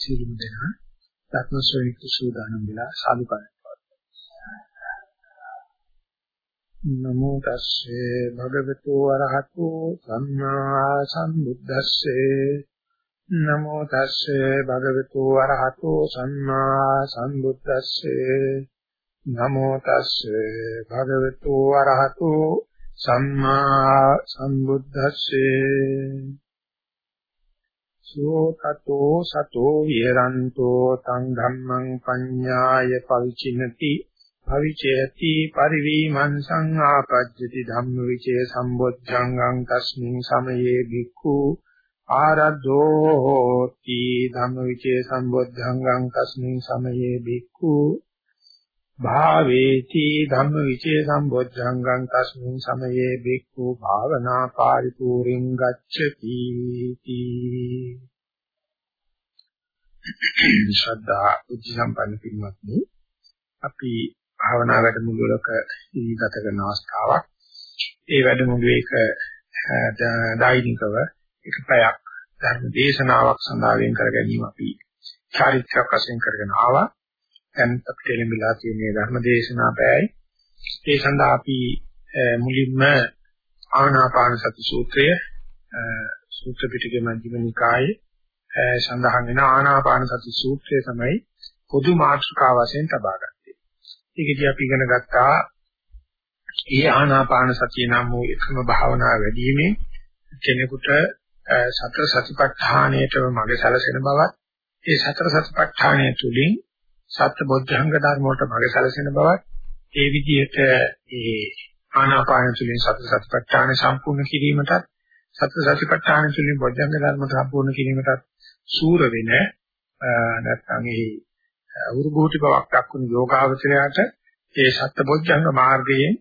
සිරුම් දෙනා ධර්ම ශ්‍රේණික සූදානම් වෙලා සාදු කරනවා. නමෝ තස්සේ භගවතු වරහතු සම්මා සම්බුද්දස්සේ. නමෝ තස්සේ භගවතු වරහතු සම්මා සම්බුද්දස්සේ. නමෝ තස්සේ භගවතු වරහතු සම්මා සම්බුද්දස්සේ. සෝ තතෝ සතෝ විහෙරන්තෝ තං ධම්මං පඤ්ඤාය පවිචිනති භවිචේති පරිවීමං සංආපජ්ජති ධම්මවිචේ සම්බොද්ධංගං තස්මින් සමයේ භික්ඛු ආරද්ධෝ හෝති ධම්මවිචේ සම්බොද්ධංගං තස්මින් සමයේ භික්ඛු භාවේති ධම්මවිචේ සම්බොද්ධංගං තස්මින් සමයේ භික්ඛු භාවනා පාරිපූර්ණං ගච්ඡති ශ්‍රද්ධා උච්ච සම්පන්න පින්වත්නි අපි භාවනා වැඩමුළුවක ඉගත කරන අවස්ථාවක්. ඒ වැඩමුළුවේක දෛනිකව එක පැයක් ධර්ම දේශනාවක් සඳහා වෙන් කර ගැනීම අපි චාරිත්‍රාක් වශයෙන් කරගෙන ආවා. දැන් අපිට ලැබිලා තියෙන ධර්ම දේශනා පැයයි ඒ සඳහා අපි මුලින්ම ආනාපාන සති සූත්‍රය සූත්‍ර පිටකයේ මධ්‍යම නිකායේ සඳහන් වෙන ආනාපාන සති සූත්‍රය තමයි පොදු මාතෘකාව වශයෙන් තබා ගත්තේ. ඒකදී අපි ඉගෙන ගත්තා ඒ ආනාපාන සතිය නම් වූ එකම භාවනාව වැඩිීමේ කෙනෙකුට සතර සතිපට්ඨානයටම මඟ සැලසෙන බවත් ඒ සතර සතිපට්ඨානය තුළින් සත්‍ය බොද්ධංග ධර්ම වලට මඟ සැලසෙන බවත් ඒ විදිහට ඒ ආනාපාන තුළින් සතර සතිපට්ඨාන සම්පූර්ණ කිරීමටත් සතර සතිපට්ඨාන තුළින් බොද්ධංග ධර්ම සම්පූර්ණ කිරීමටත් සූර වෙන නැත්නම් ඒ උරුභූති බවක් දක්වන යෝගාවචරයට ඒ සත්බොධ්‍යංග මාර්ගයෙන්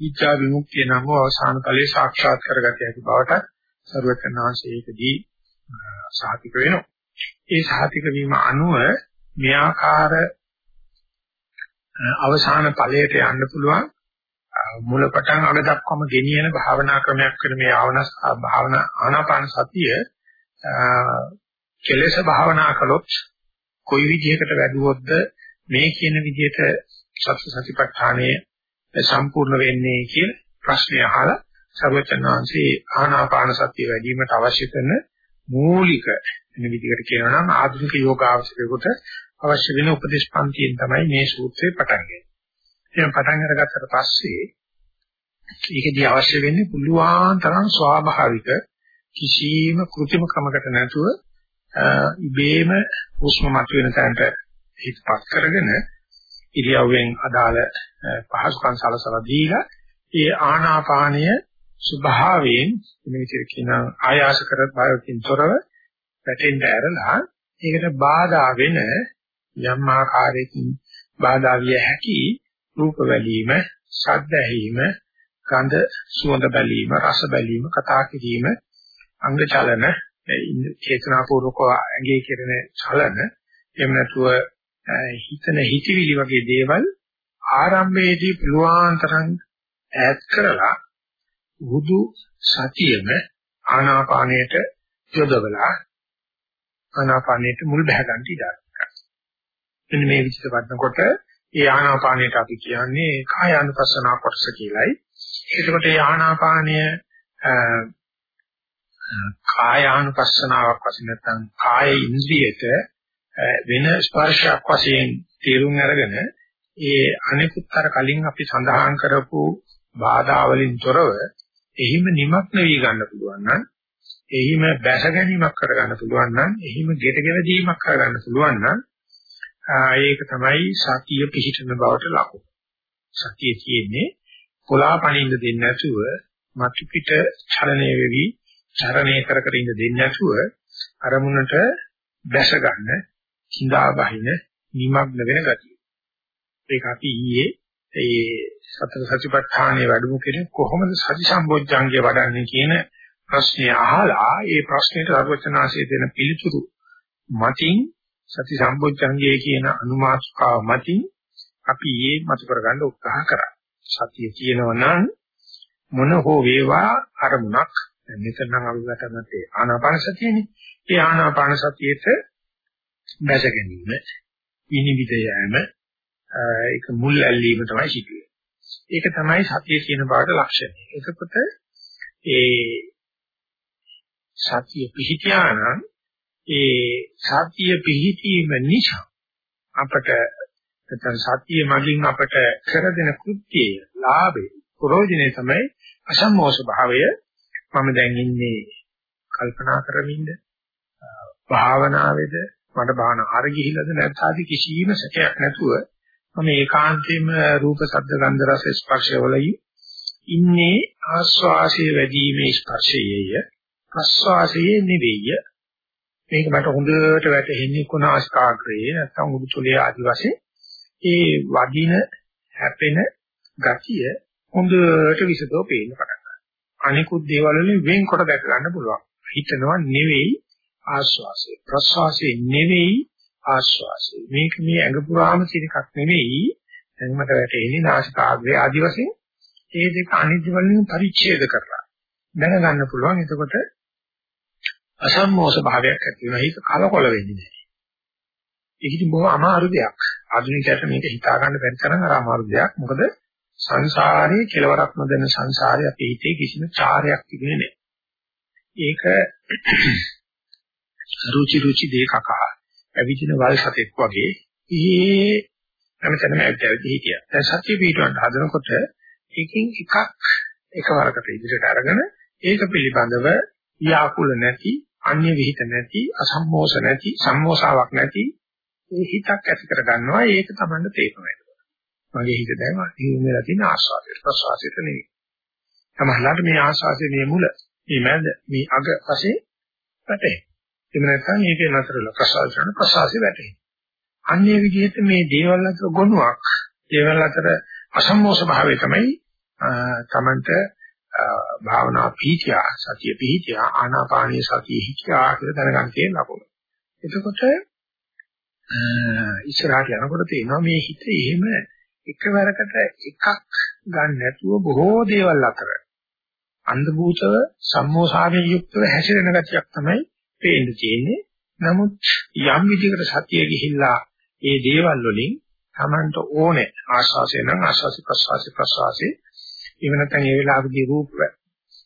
ඊචා විමුක්තිය නම් අවසාන ඵලයේ සාක්ෂාත් කරගත හැකි බවට ਸਰවඥාන්සේකදී සාතික වෙනවා. ඒ සාතික වීම අනුව මෙයාකාර අවසාන ඵලයට යන්න පුළුවන්. මුලපටන් අග දක්වාම ගෙනියන භාවනා ක්‍රමයක් වෙන මේ ආවනස් භාවනා ආනාපාන සතිය කෙලෙස භාවනා කළොත් කොයි විදිහකට වැඩුවොත්ද? මේ කියන විදිහට සත්‍ය සතිපට්ඨානයේ සම්පූර්ණ වෙන්නේ කියන ප්‍රශ්නය අහලා සර්වචනාංශී ආනාපාන සතිය වැඩිවීමට අවශ්‍ය කරන මූලික වෙන විදිහකට කියනවා නම් ආධුනික යෝගාවචරයකට අවශ්‍ය වෙන උපදේශ පන්තියෙන් තමයි මේ සූත්‍රය පටන් ගන්නේ. එහෙනම් පටන් අරගත්තට පස්සේ ඒකදී අවශ්‍ය වෙන්නේ පුළුවන් තරම් ස්වාභාවික කිසියම් કૃතිම ක්‍රමකට නැතුව ඉබේම හුස්ම මතුවෙන තැනට හිතපත් කරගෙන ඉරියව්වෙන් අදාළ පහසුකම් සලසලා දීලා ඒ ආනාපානය ස්වභාවයෙන් මේ විදිහට කියන ආයාස කර බයකින් තොරව පැටෙන්න ඇරලා ඒකට බාධා වෙන යම් ආකාරයකින් බාධා විය හැකි රූප බැලීම, ශබ්ද ඇහිීම, ගන්ධ සුවඳ බැලීම, රස බැලීම, කතා කිරීම, අංග චලන, චේතනාපූර්වක ඇඟේ කෙරෙන චලන, එහෙම නැතුව හිතන හිතවිලි වගේ දේවල් ආරම්භයේදී පුළුවන් තරම් ඈත් කරලා බුදු සතියෙම ආනාපානයට යොදවලා ආනාපානයට මුල් බහ ගන්න ඉඩ ගන්නවා. මෙන්න මේ විදිහට වඩනකොට ඒ ආනාපානයට අපි කියන්නේ කාය අනුපස්සනා කොටස කියලයි. එතකොට ඒ ආනාපානය කාය අනුපස්සනාවක් වශයෙන් නැත්නම් කාය ඉන්ද්‍රියට වෙන ස්පර්ශයක් වශයෙන් තේරුම් අරගෙන ඒ අනිකුත් අර කලින් අපි සඳහන් කරපු බාධා වලින් තොරව එහිම නිමක්න වී ගන්න පුළුවන් නම් එහිම බැස ගැනීමක් කරගන්න පුළුවන් නම් එහිම ගෙටගෙන දීමක් කරගන්න පුළුවන් නම් ඒක තමයි සතිය පිහිටන බවට ලකුණු. සතිය කියන්නේ කොලාපණින්න දෙන්නේ නැතුව මතු පිට චලනය වෙවි චරණය කර කර ඉඳ දෙන්නේ නැතුව අරමුණට බැස ගන්න, හිඳා බහින, නිමග්න වෙන ගතිය. ඒක අපි ඊයේ ඒ සතර සතිපට්ඨානයේ වැඩමු කෙනෙක් කොහොමද සති සම්බොජ්ජංගය වඩන්නේ කියන ප්‍රශ්නේ අහලා ඒ ප්‍රශ්නෙට අරවචනාංශය දෙන පිළිතුරු මතින් සති සම්බොජ්ජංගය කියන අනුමාස්කාව මතින් අපි ඊයේ මත කරගන්න උත්සාහ කරා. සතිය කියනවා නම් මොන හෝ වේවා අරමුණක් දැන් මෙතන නම් අපි ගතනත්තේ ආනාපාන සතියනේ. ඒ ආනාපාන සතියේට බැස ගැනීම, විනිවිද යෑම, ඒක මුල් ඇල්ලීම තමයි සිදුවේ. ඒක තමයි සතිය කියන බාට ලක්ෂණය. එතකොට ඒ සතිය පිහිටියානම් ඒ සතිය පිහිටීම නිසා අපට නැත්නම් සතිය මගින් අපට කර දෙන කෘත්‍යය, ලාභය, ප්‍රයෝජනේ තමයි අසම්මෝෂ භාවය. මම දැන් ඉන්නේ කල්පනා කරමින්ද භාවනාවේද මට භාවන අර ගිහිලාද නැත්නම් කිසිම සැකයක් නැතුව මම ඒකාන්තයෙන්ම රූප ශබ්ද ගන්ධ රස ස්පර්ශවලයි ඉන්නේ ආස්වාසයේ වැඩිීමේ ස්පර්ශයේය ප්‍රස්වාසයේ නෙවෙයි මේක මට හොඳට වැටහෙන්නේ කුණාස්කාග්‍රයේ නැත්නම් උඩුතලයේ ආදි වශයෙන් ඒ වදින හැපෙන ගතිය හොඳට විසදෝ පේන්න පටන් ගන්නවා අනිකුත් දේවල් වලින් වෙන්කොට දැක ගන්න පුළුවන් හිතනවා නෙවෙයි ආස්වාසය ප්‍රස්වාසයේ නෙවෙයි ආශ්වාසය. මේක මේ ඇඟ පුරාම තියෙන එකක් නෙවෙයි. දැන් මට වැටෙන්නේ නාසිකාග්‍රය ආදි වශයෙන් ඒ දෙක අනිත්‍ය වලින් පරිච්ඡේද කරලා දැනගන්න පුළුවන්. එතකොට අසම්මෝෂ භාවයක් ඇති වෙනවා. ඒක කලකොල වෙන්නේ නැහැ. ඒක ඉතින් බොහොම අමාරු දෙයක්. ආධුනිකයට මේක හිතා ගන්න බැරි තරම් අමාරු දෙයක්. මොකද සංසාරයේ කෙලවරක් නොදෙන සංසාරයේ අපේ හිතේ කිසිම චාරයක් තිබෙන්නේ නැහැ. ඒක රුචි රුචි දෙකකා ඇවිදින වල් සතෙක් වගේ ඊයේ හැමතැනම ඇවිත් හිටියා. දැන් සත්‍ය පිටවන්න හදනකොට එකකින් එකක් එකවරකට ඉදිරියට අරගෙන ඒක පිළිබඳව ව්‍යාකුල නැති, අන්‍ය විහිිත නැති, අසම්මෝෂ නැති, සම්මෝසාවක් නැති ඒ හිතක් ඇති කර ගන්නවා. ඒක තමයි තේරෙනවා. මගේ හිත දැන් හිමෙලා තියෙන ආස්වාදයට ප්‍රසවාසයට නෙවෙයි. සමහරවිට මේ ආස්වාදයේ මේ මුල, මේ මැද, මේ අග වශයෙන් පැටේ. එහෙම නැත්නම් මේකේ නතරල ප්‍රසාර කරන ප්‍රසාසි වැටේ. අන්නේ විදිහට මේ දේවල් අතර ගොනුවක්, දේවල් අතර අසම්මෝෂ භාවය තමයි තමන්ට භාවනා පීඨියා සතිය පීඨියා ආනාපානීය සතිය හිතියා කියලා දැනගන්න තියෙන ලකුණු. එතකොට ඉස්සරහට යනකොට තේනවා මේ හිත එහෙම එකවරකට එකක් ගන්න නැතුව බොහෝ දේවල් අතර අන්ධ භූතව සම්මෝසාවෙන් යුක්තව හැසිරෙන ගතියක් තමයි පේන්න තියෙන්නේ. නමුත් යම් විදිහකට සතිය ගිහිල්ලා ඒ දේවල් වලින් Tamanට ඕනේ ආස්වාසය නම් ආස්වාසි ප්‍රස්වාසි ප්‍රස්වාසි එහෙම නැත්නම් ඒ වෙලාවේදී රූප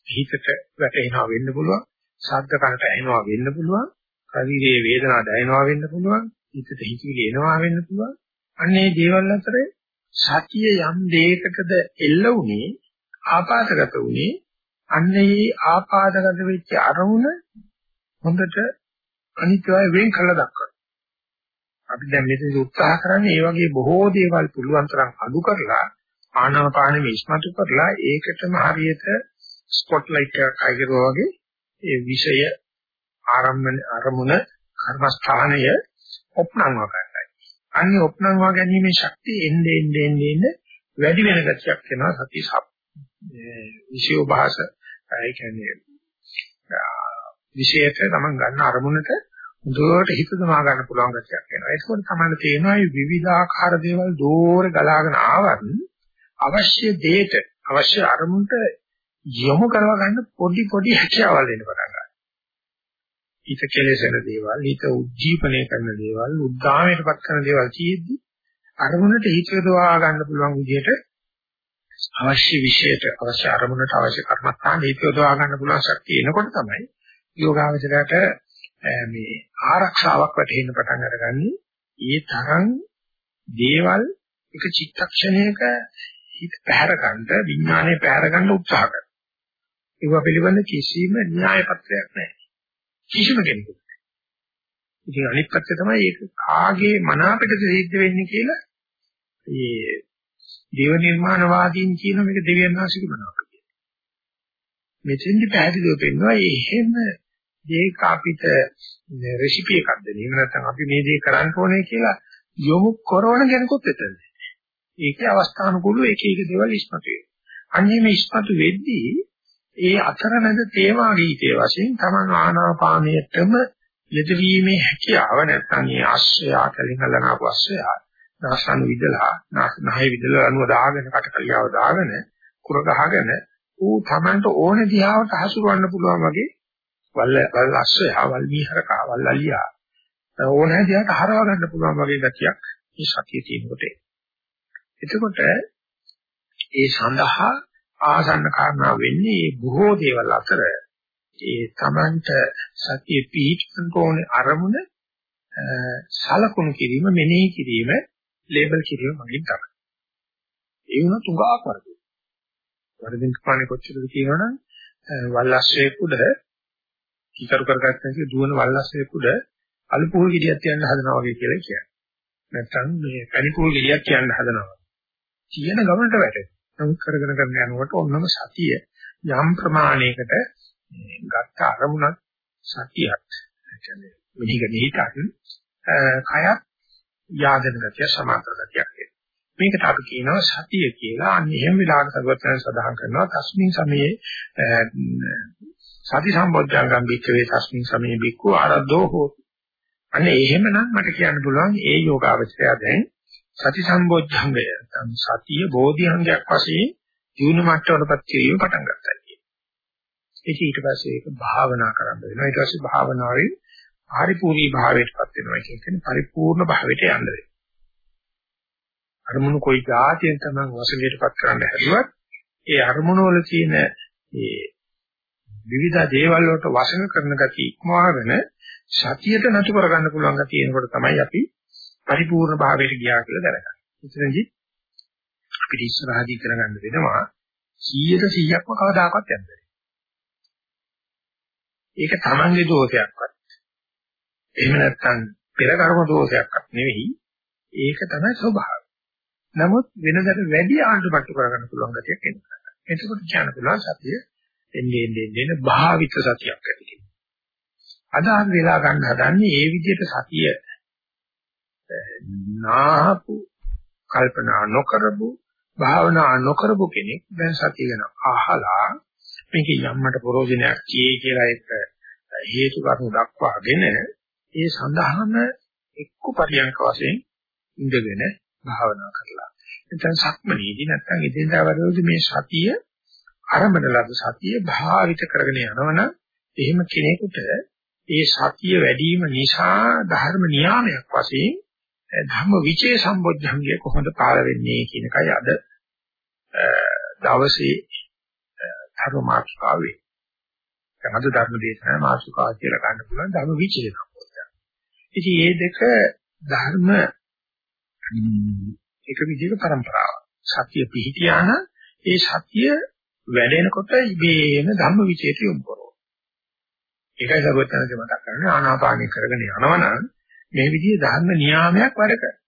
හිතට වැටෙනවා වෙන්න පුළුවන්. ශබ්ද කනට ඇහෙනවා වෙන්න පුළුවන්. ශරීරයේ වේදනා දැනෙනවා වෙන්න පුළුවන්. හිතට හිතවිලි එනවා වෙන්න පුළුවන්. අන්නේ දේවල් අතරේ සතිය යම් දෙයකටද එල්ල වුණේ ආපාදගත වුණේ අන්නේ ආපාදගත වෙච්ච අරමුණ හොඳට අනිත්‍යය වෙන් කළා දක්වනවා. අපි දැන් මෙතන උත්සාහ කරන්නේ මේ වගේ බොහෝ දේවල් පුළුවන් තරම් අඩු කරලා ආනාපානෙ විශ්මතු කරලා ඒකටම හරියට ස්පොට්ලයිට් එකක් අයිගරුවා වගේ ඒ විෂය ආරම්භන අරමුණ කර්මස්ථානය ඔප්නංවා ගන්නයි. අන්නේ ඔප්නංවා ගැනීමේ ශක්තිය එන්නේ එන්නේ එන්නේ වැඩි වෙන ගතියක් වෙනවා සතිය සප් විෂය භාෂ ඒ කියන්නේ විශේෂ තමන් ගන්න අරමුණට හොඳට හිත දමා ගන්න පුළුවන් ගැටයක් වෙනවා. ඒකෝට තමයි තේරෙනවා මේ විවිධාකාර දේවල් දෝර ගලාගෙන ආවත් අවශ්‍ය දෙයට අවශ්‍ය අරමුණට යොමු කරව ගන්න පොඩි පොඩි හැකියාවල් දෙන්න පටන් ගන්නවා. හිත කෙලෙසෙන දේවල්, හිත උද්දීපනය කරන දේවල්, උද්දාමයටපත් කරන දේවල් කියෙද්දි අරමුණට හිත යොදවා ගන්න පුළුවන් විදිහට අවශ්‍ය විශේෂයට අවශ්‍ය අරමුණට අවශ්‍ය කර්මස්ථාන හිත යොදවා ගන්න පුළුවන් ශක්තිය එනකොට තමයි යෝගාවචරයට මේ ආරක්ෂාවක් වැටෙන්න පටන් අරගන්නේ ඒ තරම් දේවල් එක චිත්තක්ෂණයක හිත පැහැර ගන්න විඥානය පැහැර ගන්න උත්සාහ කරනවා. ඒව පිළිබඳ කිසිම න්‍යාය පත්‍රයක් නැහැ. කිසිම කෙනෙකුට. ඉතින් අනිත් පැත්ත තමයි ඒක කාගේ මන අපිට සිද්ධ වෙන්නේ කියලා ඒ දේව නිර්මාණවාදීන් කියන මේක දෙවියන් වහන්සේගේ මනාප කියලා. මෙතෙන්දි පැහැදිලිව පෙන්වනවා එහෙම ඒක අපිට රෙසිපි එකක් දෙන්න. එහෙම නැත්නම් අපි මේ දේ කරන්න ඕනේ කියලා යොමු කරන කෙනෙකුත් එතන. ඒකේ අවස්ථානුකූලව එක එක දේවල් ඉස්මතු වෙනවා. අන්නේ මේ ඉස්මතු වෙද්දී ඒ අතරමැද තේමා ගීතයේ වශයෙන් තමන් ආනාපානයටම යෙදවීමේ හැකියාව නැත්නම් මේ ආශ්‍රය කලින් හලනාපු ආශ්‍රය නාසන විදලා නහය විදලා අනුව දාගෙන කටකලියාව දාගෙන කුර ගහගෙන ඌ තමන්ට ඕන දිහාවට හසුරවන්න පුළුවන් වගේ වල්ල වල් ආශ්‍රය වල් මීහරකා වල් අලියා ඕන දිහාට හරව ගන්න පුළුවන් වගේ ගතියක් මේ සතිය තියෙනකොට එතකොට ඒ සඳහා ආසන්න කාරණා වෙන්නේ බොහෝ දේවල් අතර ඒ තමන්ට සතිය පිහිටවන්න ඕනේ අරමුණ සලකුණු කිරීම මෙනෙහි කිරීම ලේබල් කිරීම මගින් තමයි. ඒ වුණා තුඟාක් වරදී. වරදින් කපන්නේ කොච්චරද කියනවනම් වල්ලස්සේ කුඩ කීකරු කරගත්තා කිය දුවන වල්ලස්සේ කුඩ අලු පුහුල් ගෙඩියක් තියන්න හදනවා වගේ කියලා කියන්නේ. නැත්තම් මේ පැණි පුහුල් ගෙඩියක් තියන්න හදනවා. කියන ගමනට වැටෙනවා. නමුත් කරගෙන කරගෙන යනකොට ඔන්නම සතිය යම් ප්‍රමාණයකට ගත්ත අරමුණක් සතියක්. කියන්නේ මෙහිගෙන හිතක් කයක් යාදෙන ගතිය සමාන්තර ගතියක් මේකට අපි කියනවා සතිය කියලා. අන්න එහෙම විලාක සර්වඥයන් සඳහන් කරනවා තස්මින් සමයේ සති සම්බොධ්‍යංගම් බික්කවේ තස්මින් සමයේ බික්කු ආරද්ධෝ හෝති. අනේ එහෙමනම් මට කියන්න පුළුවන් ඒ යෝගාවචරය දැන් සති සම්බොධ්‍යංගය සතිය බෝධිංගයක් වශයෙන් ජීවන මට්ටමකටපත් කිරීම පටන් ගත්තා ඒක ඊට පස්සේ ඒක භාවනා කරන්න වෙනවා. ඊට පස්සේ භාවනාවේ පරිපූර්ණී භාවයටපත් වෙනවා කියන්නේ පරිපූර්ණ භාවයට යන්න වෙනවා. අරමුණු කොයි જાතියෙන් තමයි වශයෙන්ටපත් කරන්න හැදුවත් ඒ අරමුණු වල තියෙන ඒ විවිධ දේවල් වලට වශයෙන් කරන ගතිය ඉක්මවාගෙන සතියට නතු කරගන්න පුළුවන් ගතිය එනකොට තමයි අපි පරිපූර්ණ භාවයට ගියා කියලා දැනගන්නේ. එතනදී අපිට ඉස්සරහදී කරගන්න වෙනවා 100ට 100ක්ම කවදාකවත් යන්නේ ඒක තමන්ගේ දෝෂයක්වත් එහෙම නැත්නම් පෙර කර්ම දෝෂයක්වත් නෙවෙයි ඒක තමයි ස්වභාවය. නමුත් වෙනදට වැඩි ආණ්ඩුපට්ටු කරගන්න පුළුවන් ගතියක් එනවා. එතකොට කියන්න පුළුවන් සතිය එන්නේ එන්නේ එන්නේ භාවිත සතියක් ඇති කියලා. අද අපි වෙලා ගන්න හදන්නේ ඒ විදිහට සතිය නාහපු කල්පනා නොකරපු භාවනා නොකරපු කෙනෙක් දැන් සතිය ගැන අහලා මේකේ යම්මට ප්‍රෝජනයක් කියේ කියලා එක හේතු කරුණු දක්වාගෙන ඒ සඳහාම එක්ක පරියන්ක වශයෙන් ඉඳගෙන භාවනා කරලා. නැත්නම් සක්මනීදී නැත්නම් එදිනදා වැඩවලදී මේ සතිය ආරම්භන ලද සතිය භාවිත කරගෙන යනවනම් එහෙම කෙනෙකුට ඒ සතිය වැඩි වීම නිසා ධර්ම නියාමයක් වශයෙන් ධම්ම විචේ සම්බොධ්‍යංගය කොහොමද පාර වෙන්නේ කියන එකයි අද දවසේ ධර්ම මාතෘකාව වේ. දැන් අද ධර්ම දේශනා මාතෘකාව කියලා ගන්න පුළුවන් ධර්ම විචේ සම්බෝධය. ඉතින් මේ දෙක ධර්ම එක විදිහක પરම්පරාවක්. සත්‍ය පිහිටියාන ඒ සත්‍ය වැඩෙනකොට ඉබේම ධම්ම විචේට යොමු කරනවා. ඒකයි සර්වඥාන්සේ මතක් කරන්නේ ආනාපානිය කරගෙන යනවනම් මේ විදිහේ ධර්ම නියාමයක් වැඩ කරනවා.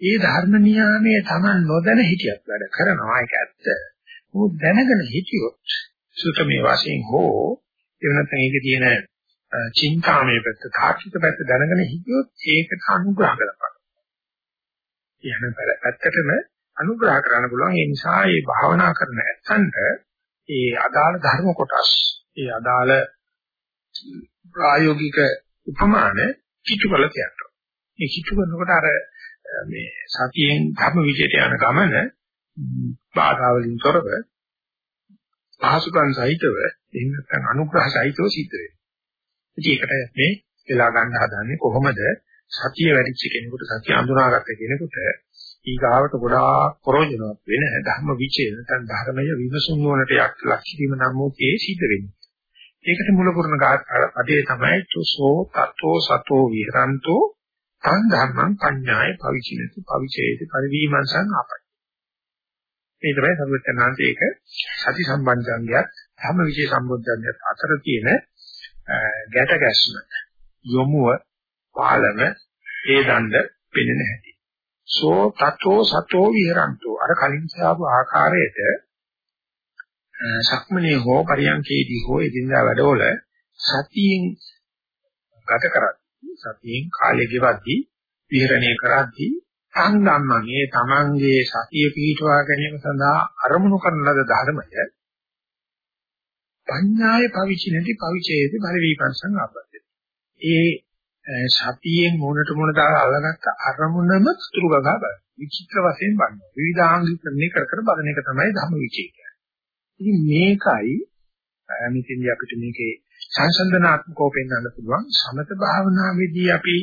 ඒ ධර්ම නියාමයේ Taman නොදැන හිටියත් වැඩ කරනවා ඒක ඇත්ත. මොකද දැනගෙන හිටියොත් සුතමේ වශයෙන් හෝ එහෙම නැත්නම් ඒකේ තියෙන චින්තාමේ පැත්ත, තාක්ෂික පැත්ත දැනගෙන හිටියොත් ඒකට අනුග්‍රහ කරපන්. කියන පැත්තටම අනුග්‍රහ කරන්න පුළුවන්. ඒ නිසා මේ භාවනා කරන ඇත්තන්ට ඒ අදාළ ධර්ම කොටස්, ඒ අදාළ ප්‍රායෝගික උපමාන කිට්ටු කරලා තියනවා. මේ කිට්ටු කරනකොට අර මේ සතියෙන් ධර්ම විජයට යන ගමන බාධාවලින් තොරව පහසුකම් සහිතව එහෙම නැත්නම් අනුග්‍රහ සහිතව සිද්ධ වෙනවා. ඉතින් ඒකට මේ වෙලා ගන්න හදන්නේ කොහොමද සතිය වැඩිච්ච කෙනෙකුට සතිය අඳුනාගත්ත කෙනෙකුට ඊගාවට ගොඩාක් ප්‍රයෝජනවත් වෙන ධර්ම විචේ නැත්නම් ධර්මය විමසුම් වලට යක් ලක්ෂීම නම් මොකේ සිද්ධ වෙන්නේ. ඒකට මුල පුරන අධේ තමයි සෝ තතෝ සතෝ විහරන්තෝ තන් ධර්මං පඤ්ඤාය පවිචිනති පවිචේති පරිවීමංසං ආපයි. මේ තමයි සර්වඥාන්ත ඒක සති සම්බන්ධංගයත් ධම්ම විශේෂ සම්බන්ධංගයත් අතර තියෙන ගැට ගැස්ම යොමුව පාලන ඒ දණ්ඩ පෙනෙන හැටි. සෝ තතෝ සතෝ විහරන්තෝ අර කලින් කියපු ආකාරයට සක්මනේ හෝ පරියන්කේදී හෝ එදිනදා වැඩවල සතියෙන් ගත කරද්දී සතියෙන් කාලය ගෙවද්දී විහරණය කරද්දී සංගම්මගේ තමන්ගේ සතිය පිහිටවා ගැනීම සඳහා අරමුණු කරන ලද ධර්මය පඤ්ඤාය පවිචිනති පවිචේති පරිවිපස්සං ආපද්දති. ඒ සතියෙන් මොනට මොන දාලා අල්ලගත්ත අරමුණම තුරු ගගා බලන. විචිත්‍ර වශයෙන් බලනවා. විවිධාංගීකරණය කර කර බලන එක තමයි ධම්ම විචේ කියන්නේ. ඉතින් මේකයි මෙතෙන්දී අපිට මේකේ සංසන්දනාත්මකව පෙන්වන්න පුළුවන් සමත භාවනාවේදී අපි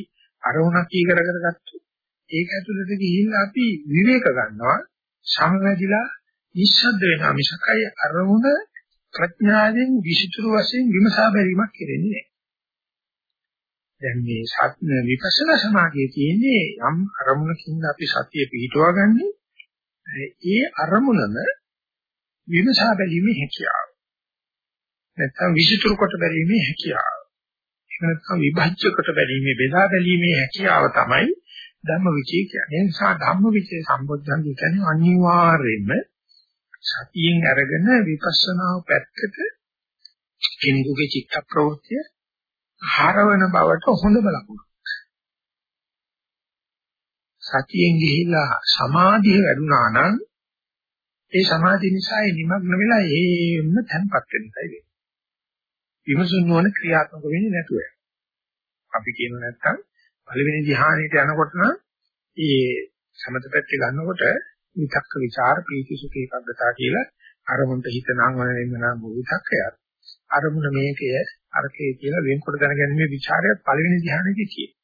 අරමුණක් කී කර කර ගත්තොත් ඒක ඇතුළත ගිහිල්ලා අපි විවේක ගන්නවා සමවැදිලා නිශ්ශබ්ද වෙනවා මිසකයි අරමුණ ප්‍රඥාවෙන් විසිතුරු වශයෙන් විමසා බැලීමක් කෙරෙන්නේ නැහැ. දැන් මේ සත්‍ය විපස්සනා සමාධියේ තියෙන්නේ යම් අරමුණකින් අපි සතිය පිහිටුවාගන්නේ ඒ අරමුණම විමසා බැලීමේ හැකියාව. නැත්නම් විසිතුරු කොට බැලීමේ හැකියාව. එහෙම නැත්නම් විභජ්‍ය කොට බැලීමේ බෙදා බැලීමේ හැකියාව තමයි ධම්මවිචේ කියන්නේ. ඒ නිසා ධම්මවිචේ සම්බොධ්‍යංග කියන්නේ අනිවාර්යයෙන්ම සතියෙන් අරගෙන විපස්සනාව පැත්තට කෙනෙකුගේ චිත්ත ප්‍රවෘත්තිය හරවන බවට හොඳම ලකුණු. සතියෙන් ගිහිලා සමාධිය වැඩුණා නම් ඒ සමාධිය නිසා ඒ නිමග්න වෙලා ඒම තැම්පත් වෙනසයි වෙන්නේ. විමසුන් නොවන ක්‍රියාත්මක වෙන්නේ නැතුව. අපි කියන නැත්තම් පළවෙනි ධ්‍යානෙට යනකොට නම් ඒ සමතපැත්ත ගන්නකොට විතක්ක ਵਿਚාර ප්‍රීති සුඛ ඒකාග්‍රතා කියලා අරමුණට හිත නංවන වෙනවා භූතක්කයක්. අරමුණ මේකය අරකේ කියලා වෙන්කොට දැනගැනීමේ ਵਿਚාරය පළවෙනි ධ්‍යානෙදී තියෙනවා.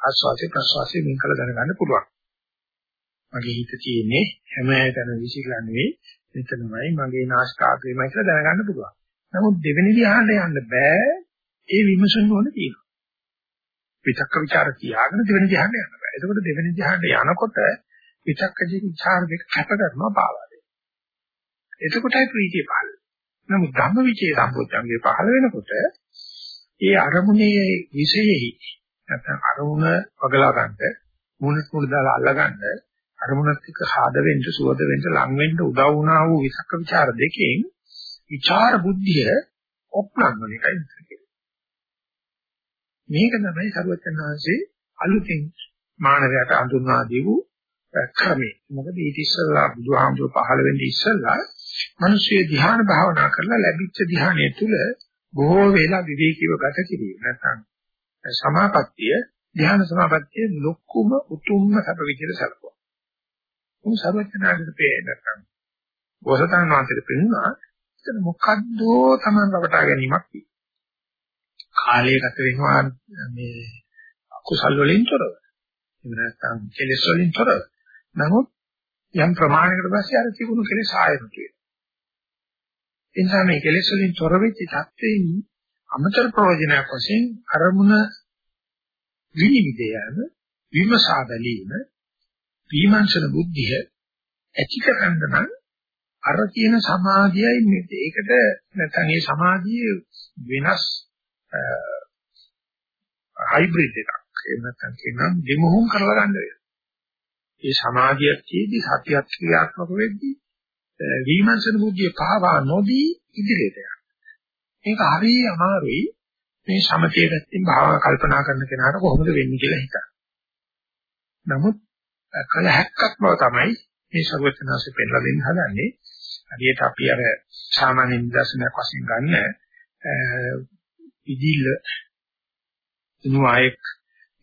ආස්වාසේ ප්‍රස්වාසේ වෙන් කළ දැනගන්න පුළුවන්. මගේ හිත තියෙන්නේ හැම තැන විසිකලා නෙවෙයි මෙතනමයි මගේ නාස්කාග්‍රේමයි කියලා දැනගන්න පුළුවන්. නමුත් දෙවෙනි ධ්‍යානෙට යන්න බෑ ඒ විමසන්න ඕන තියෙනවා. විතක්ක ਵਿਚාර තියාගෙන දෙවෙනි ධ්‍යානෙට යන්න බෑ. එතකොට දෙවෙනි ධ්‍යානෙට යනකොට විතක්ක විචාර දෙක කැප කරනවා පාවා දෙන්න. එතකොටයි ප්‍රීතිය පහළ නමුත් ධම්මවිචේ සම්පූර්ණංගේ පහළ වෙනකොට ඒ අරමුණේ විශේෂයි නැත්නම් අරමුණ වගලා ගන්නට මුණත් මුණ දාලා අල්ල ගන්න අරමුණත් එක්ක සාද වෙන්න සුවද වෙන්න ලං වෙන්න උදව් වුණා වූ විසක්ක ਵਿਚාර දෙකෙන් විචාර බුද්ධිය ඔප්නන්න එකයි මේක තමයි සරුවචනාංශේ අලුතෙන් මානවයාට අඳුන්වා දීපු ක්‍රමය. මොකද ඊට ඉස්සෙල්ලා බුදුහාමුදුරුවෝ පහළ වෙන්නේ ඉස්සෙල්ලා මිනිස්සු ධ්‍යාන භාවනා කරලා ලැබිච්ච ධ්‍යානය තුල බොහෝ වෙලා විවේකීව ගත කිරීම නැත්නම් සමාපත්තිය ධ්‍යාන සමාපත්තිය ලොකුම උතුම්ම සැප විදිහට සැලකුවා. උන් සර්වඥාගත පේ නැත්නම් වසතන් වහන්සේට පෙන්නවා එතන මොකද්ද Taman රවටා ගැනීමක් තියෙනවා. කාලය ගත වෙනවා මේ අකුසල් වලින් තොරව. එහෙම නැත්නම් කෙලෙස් වලින් තොරව. නමුත් යම් ප්‍රමාණයකට පස්සේ අර තිබුණු කෙලෙස් ආයෙත් වෙනවා. ඒ නිසා මේ කෙලෙස් වලින් තොර වෙච්ච தත්ත්වයෙන් අමතර ප්‍රයෝජනයක් වශයෙන් අරමුණ විනිවිදයම විමසා බැලීම විමර්ශන බුද්ධිය ඇති කරගන්න නම් අර කියන සමාධියයි නෙත් ඒකට නැත්නම් මේ සමාධිය වෙනස් හයිබ්‍රිඩ් එකක් එහෙම නැත්නම් කියනම් දෙමුහුම් කරලා ගන්න වෙනවා. ඒ සමාධියත්‍යේදී සතියක් ක්‍රියාත්මක වෙද්දී විමර්ශන බුද්ධිය පහවා නොදී ඉදිරියට යනවා. මේක හරිය අමාරුයි මේ සමතේ පැත්තෙන් භාව කල්පනා කරන කෙනාට කොහොමද වෙන්නේ කියලා හිතන්න. නමුත් කල හැක්කක් බව තමයි මේ සර්වඥාන්සේ පෙන්නලා දෙන්න හදන්නේ. හරියට අපි අර සාමාන්‍ය නිදර්ශනයක් වශයෙන් ගන්න ඉදිල්ල නුවායෙක්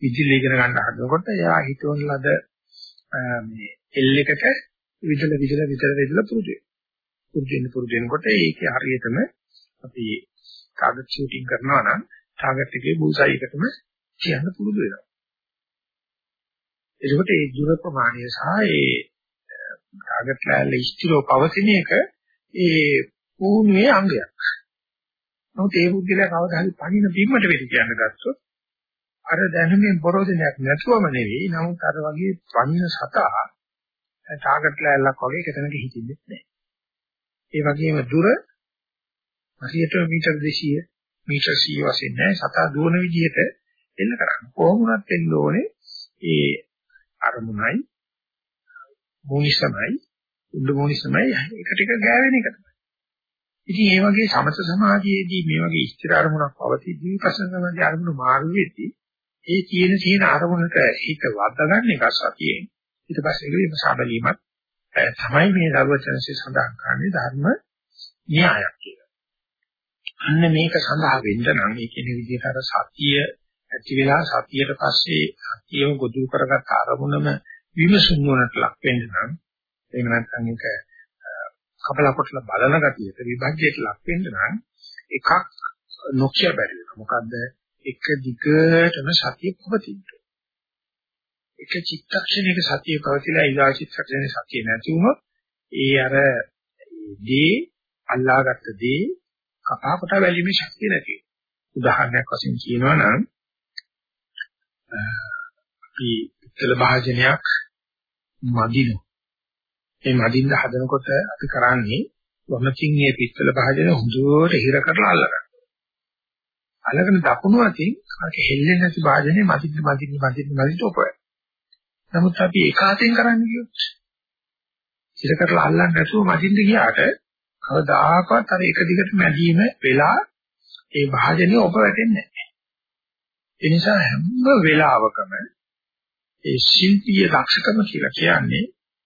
ඉදිල්ල ඉගෙන ගන්න හදනකොට එයා හිතවන ලද මේ එල් එකට විදල විදල විතර විදල පුරුදු වෙනවා. පුරුදු වෙන පුරුදු වෙනකොට ඒකේ හරියටම අපි ටාගට් ෂූටින් කරනවා නම් ටාගට් එකේ බුල්සයි එකටම කියන්න පුරුදු වෙනවා. එතකොට ඒ දුර ප්‍රමාණය සහ ඒ ටාගට් ලෑල්ල ඉස්තිරව පවතින එක ඒ පුහුණුවේ අංගයක්. නමුත් ඒ බුද්ධිලා කවදා හරි පණින බිම්මට වෙටි කියන්න ගත්තොත් අර දැනුමේ පරෝධනයක් නැතුවම නෙවෙයි නමුත් අර වගේ පණින සතා ටාගට් ලෑල්ලක් වගේ එකතැනක හිටින්නේ නැහැ. ඒ වගේම දුර හරියට මීටර් 200 මීටර් 100 වශයෙන් නැහැ සතා දුවන විදිහට එන්න කරන්න. කොහොම වුණත් එන්න ඕනේ ඒ අරමුණයි මොනිසමයි උඩ මොනිසමයි එකට එක ගෑවෙන එක තමයි. ඉතින් මේ වගේ සමත සමාධියේදී මේ වගේ ස්ථිර අරමුණක් පවතිද්දී විපස්සනා සමාධිය අරමුණු මාරු වෙද්දී ඒ කියන තියෙන අරමුණට හිත වද්දගන්න එක සතියෙන් ඊට පස්සේ ඒක විමසාබලීමත් තමයි මේ දරුවචනසේ සඳහන් කරන්නේ ධර්ම න්‍යායක් කියලා. අන්න මේක සඳහා වෙන්න නම් මේ කියන විදිහට අර සතිය ඇති වෙලා සතියට පස්සේ සතියම ගොදුරු කරගත් අරමුණම විමසුම් වුණට ලක් වෙන්න නම් එහෙම නැත්නම් ඒක කපල කොටල බලන ගතියට විභජ්‍යයට ලක් වෙන්න නම් එකක් නොකිය බැරි වෙනවා. මොකද්ද? එක දිගටම සතිය පවතින්න. එක චිත්තක්ෂණයක සතිය පවතිලා ඊළා චිත්තක්ෂණේ සතිය නැති වුණොත් ඒ අර දී අල්ලාගත්ත දී කපා කොට වැලීමේ ශක්තිය නැති වෙනවා. උදාහරණයක් වශයෙන් කියනවා නම් අපි පිටල භාජනයක් මදිනු. මේ මදින්න හදනකොට අපි කරන්නේ වමකින් මේ පිටල භාජන හොඳට හිර කරලා අල්ලගන්න. අල්ලගෙන දකුණු අතින් අර හෙල්ලෙන්නේ නැති භාජනේ මදින්න මදින්න මදින්න මදින්න ඔපය. නමුත් අපි එක අතින් කරන්නේ කියොත් හිර කරලා අල්ලන්නේ නැතුව මදින්න ගියාට කවදාකවත් අර එක දිගට මැදීම වෙලා ඒ භාජනේ ඔප වැටෙන්නේ නැහැ. ඒ නිසා හැම වෙලාවකම ඒ ශිල්පීය දක්ෂකම කියලා කියන්නේ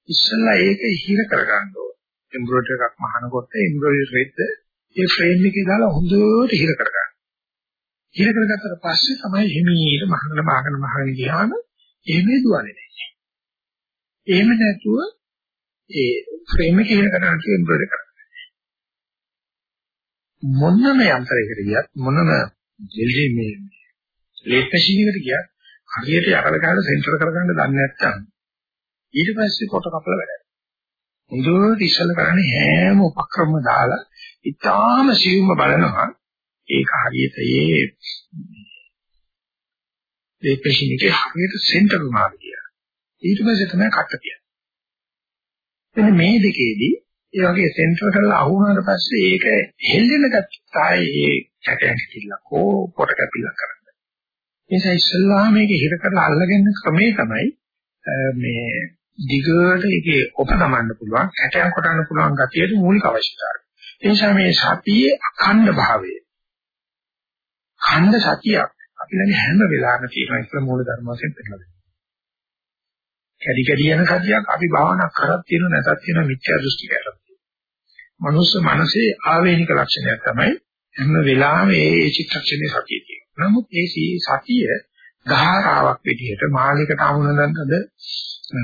ඉස්සෙල්ලා ඒක හිර කරගන්න ඕන. එම්බ්‍රොයිඩර් එකක් මහනකොට එම්බ්‍රොයිඩර් රෙද්ද ඒ ෆ්‍රේම් එකේ දාලා හොඳට හිර කරගන්න. හිර කරගත්තට පස්සේ තමයි හිමීට මහන මහන මහන ගියාම එහෙම දුවන්නේ නැහැ. එහෙම නැතුව ඒ ෆ්‍රේම් එකේ හිර කරගන්න එම්බ්‍රොයිඩර් කරන්න. මොනම යන්ත්‍රයකට ගියත් මොනම ජෙල්ලි මේ ලේට් මැෂින් එකට ගියත් හරියට යකඩ ගහලා සෙන්සර් කරගන්න දන්නේ නැත්නම් ඊට පස්සේ කොට කපලා වැඩ. හොඳට ඉස්සල කරන්නේ හැම උපක්‍රම දාලා ඉතාම සියුම්ව බලනවා ඒක හරියට ඒ ලේට් මැෂින් එකේ හරියට සෙන්ටර් වුණාද කියලා. ඊට පස්සේ තමයි කට්ට කියන්නේ. එන්න මේ දෙකේදී ඒ වගේ සෙන්සර් කරලා අහුණාට පස්සේ ඒක හෙල්ලෙන ගත්තායි ඒ කැටයන් කිල්ලක් ඕ පොට කැපිල්ලක් කරන්නේ. ඒ නිසා ඉස්සල්ලා මේක හිර කරලා අල්ලගෙන ක්‍රමේ තමයි මේ දිගට ඒකේ ඔප තමන්න පුළුවන්, කැටයන් කොටන්න පුළුවන් ගතියට මූලික අවශ්‍යතාවය. ඒ නිසා මේ සතියේ අඛණ්ඩ භාවය. ඛණ්ඩ සතියක් අපි ළඟ හැම වෙලාවෙම තියෙනවා කියලා මූල ධර්ම වශයෙන් පෙන්නනවා. කැඩි කැඩි යන සතියක් අපි භාවනා කරත් තියෙන නැතත් තියෙන මිත්‍යා දෘෂ්ටිකයක්. මනුස්ස මනසේ ආවේනික ලක්ෂණයක් තමයි හැම වෙලාවෙම ඒ චිත්තක්ෂණේ සතිය තියෙනවා. නමුත් ඒ සතිය ධාරාවක් විදිහට මාළිකට අමුණනද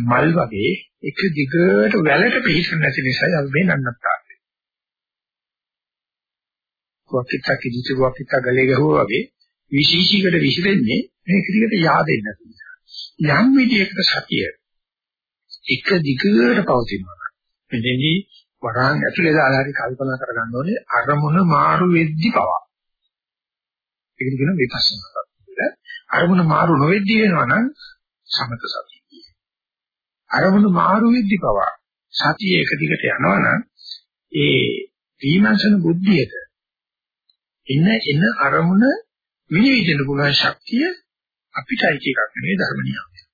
මල් වගේ එක දිගට වැලට පිහිටන නැති නිසා අපි මේ නන්නත්තා. කොකිටක් කිදිච කොකිටක් ගලේ ගහුවා වගේ විශේෂීකට විසිරෙන්නේ මේක දිගට yaadෙන්න නිසා. යම් විදියකට සතිය එක දිගට පවතිනවා. මෙතෙන්දී වරහන් ඇතුලේ දාලා හරි කල්පනා කරගන්න ඕනේ අරමුණ මාරු වෙද්දි පවා. ඒකට කියන විපස්සනා කියලා. අරමුණ මාරු නොවෙද්දී වෙනවා නම් සමත සතිය. අරමුණ මාරු වෙද්දී පවා සතිය එක දිගට යනවා නම් ඒ විමර්ශන බුද්ධියට එන එන අරමුණ විනිවිදෙන්න පුළුවන් ශක්තිය අපිටයි එකක් නෙවෙයි ධර්ම නියමයක්.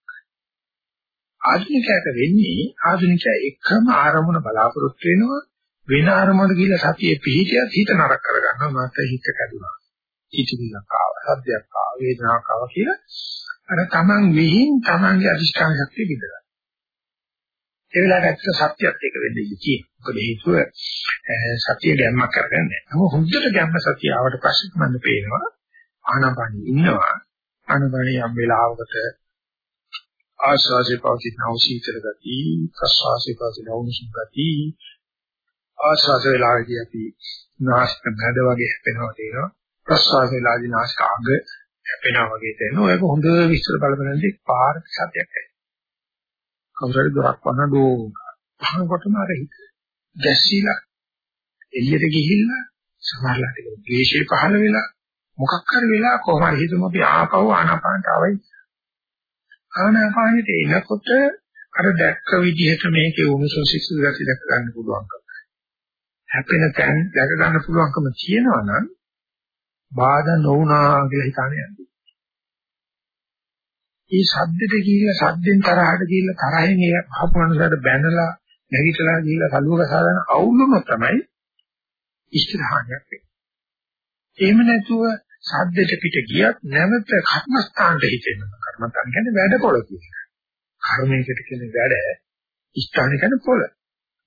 ආධුනිකයට වෙන්නේ ආධුනිකයා එකම ආරමුණ බලාපොරොත්තු වෙනවා වෙන ආරමුණකට ගිහිල්ලා සතියේ පිහිටියත් හිත නරක කරගන්නවා මට හිත කැඩුනා. හිතවිලක් ආවා, සද්දයක් ආවා, වේදනාවක් ආවා කියලා අර තමන් විහිං තමන්ගේ අධිෂ්ඨාන ශක්තිය විදලා. ඒ වෙලාවට ඇත්ත සත්‍යයත් එක වෙන්නේ ඉති. මොකද හේතුව සත්‍ය ගැම්මක් කරගන්නේ නැහැ. නමුත් හොඳට ගැම්ම සත්‍ය ආවට පස්සේ මම පේනවා ආනාපානෙ ඉන්නවා. ආනාපානෙ යම් වෙලාවකට ආස්වාසේ පවතින අවශීතල ගති, ප්‍රස්වාසේ පවතින උණුසුම් ගති, ආස්වාස වෙලාවේදී අපි නාස්ක මැද වගේ හැපෙනවා තේනවා. ප්‍රස්වාස වෙලාවේදී නාස්ක අග හැපෙනවා වගේ තේනවා. ඒක හොඳ විස්තර බලපෑමදී පාර සත්‍යයක් ඇයි. කවුරුහරි දොරක් වහන දෝ. අහනකොටම අර හිත ගැස්සීලා එළියට ගිහිල්ලා සමහරලාට ඒක ද්වේෂය පහළ වෙලා මොකක් හරි වෙලා කොහොම හරි හිතමු අපි ආපහු ආනාපානට ආවයි ආනාපානෙට එනකොට අර දැක්ක විදිහට මේකේ උණුසුම් සිසිල් ගති දැක ගන්න පුළුවන්කම. හැපෙන තැන් දැක ගන්න පුළුවන්කම තියෙනවා නම් බාධා නොවුනා කියලා හිතානේ යන්නේ. මේ සද්දෙට ගිහිල්ලා සද්දෙන් තරහට ගිහිල්ලා තරහෙන් ඒ අහපු මනුස්සයට බැනලා නැගිටලා ගිහිල්ලා කලුවක සාදන අවුලුම තමයි ඉෂ්ටහානියක් වෙනවා. එහෙම නැතුව සද්දෙට පිට ගියත් නැවත කර්මස්ථානට හිතෙනවා. කර්මස්ථාන කියන්නේ වැඩ පොළ කියන්නේ. කර්මයකට කියන්නේ වැඩ, ස්ථාන කියන්නේ පොළ.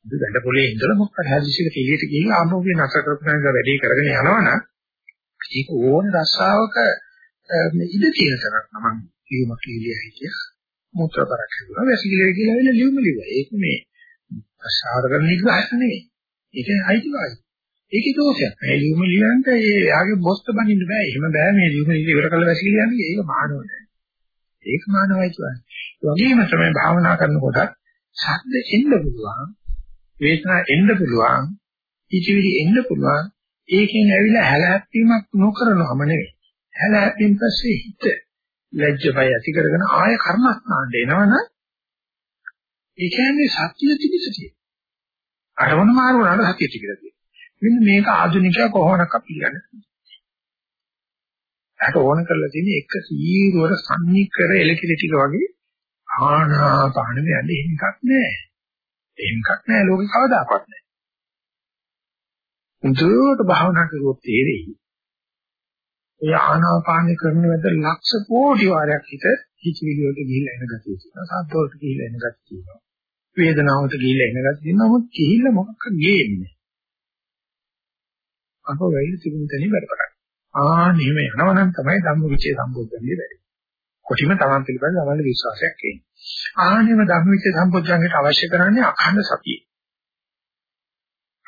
ඒ වැඩ පොළේ ඉඳලා මොකක්ද හැදිසික එළියට ගිහිල්ලා ආමෝගේ නැස කරපුවාම වැඩේ කරගෙන යනවනම් ඒක ඕන රස්සාවක ඉඳ තියෙන තරක් නම් ලියුමක් ලියලියයි කිය. මුත්‍ර කරක් හදුවා. වැසිකිලි කියලා වෙන ලියුම ලියුවා. ඒක මේ ප්‍රසාර කරන නිග්‍රහයක් නෙවෙයි. ඒක අයිතිවායි. ඒකේ දෝෂයක්. මේ ලියුම ලියන්න ඒ යාගේ බොස්ත බඳින්න බෑ. එහෙම බෑ මේ ලියුම ඉවර කළ වැසිකිලි යන්නේ. ඒක මානවයි. ඒක මානවයි කියන්නේ. ඒ වගේම තමයි භාවනා කරනකොට ශබ්ද එන්න පුළුවන්. වේදනා එන්න පුළුවන්. ඉතිවිලි එන්න පුළුවන්. ඒකෙන් ඇවිල්ලා හැලහැප්පීමක් නොකරනවම නෙවෙයි. හැලහැප්පීම් පස්සේ හිත ලැජ්ජ බය ඇති කරගෙන ආය කර්මස්ථානට එනවනම් ඒ කියන්නේ සත්‍ය තිබිසතිය. අරමුණ මාරු වුණාට සත්‍ය තිබිලා තියෙනවා. මෙන්න මේක ආධුනිකයා කොහොමනක් පිළිගන්නේ. අට ඕන කරලා තියෙන එක සීරුවර සම්නිකර එලකිරි ටික වගේ ආනාපානෙ යන්නේ එහෙම එකක් නෑ. එහෙම එකක් නෑ ලෝකේ කවදාකවත් නෑ. උන්ට භාවනා කරුවොත් තේරෙයි. ඒ ආනාපානෙ කරන වෙද ලක්ෂ කෝටි වාරයක් හිත හිතවිලි වලට ගිහිල්ලා එන ගතිය තියෙනවා. සද්ද වලට ගිහිල්ලා එන ගතිය තියෙනවා. වේදනාවට ගිහිල්ලා එන ගතිය තියෙනවා. නමුත් ගිහිල්ලා මොකක්ද ගේන්නේ? අපෝ වෙයිල තිබුණ තැනින් වැඩ කරන්නේ. ආ නිම යනවනම් තමයි ධම්මවිචේ සම්බෝධන්නේ වැඩි. කොටිම තමන් පිළිබඳ තමන්ගේ විශ්වාසයක් එන්නේ. ආනෙම ධම්මවිචේ සම්බෝධයන්ට අවශ්‍ය කරන්නේ අඛණ්ඩ සතිය.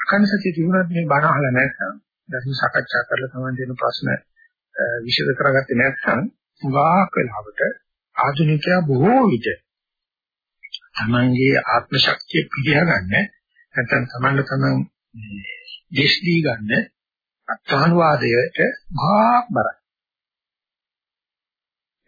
අඛණ්ඩ සතිය තිබුණත් මේ බණ අහලා නැත්නම් ධර්ම සාකච්ඡා කරලා තමන් දෙන ප්‍රශ්න විශේෂ කරගත්තේ නැත්නම් වාක් වෙලාවට ආධුනිකයා බොහෝ විට තමන්ගේ ආත්ම ශක්තිය පිළිහගන්න නැත්නම් තමන්ට තමන් දේශ දී ගන්න අත්හානුවාදයට ගාක් බරයි.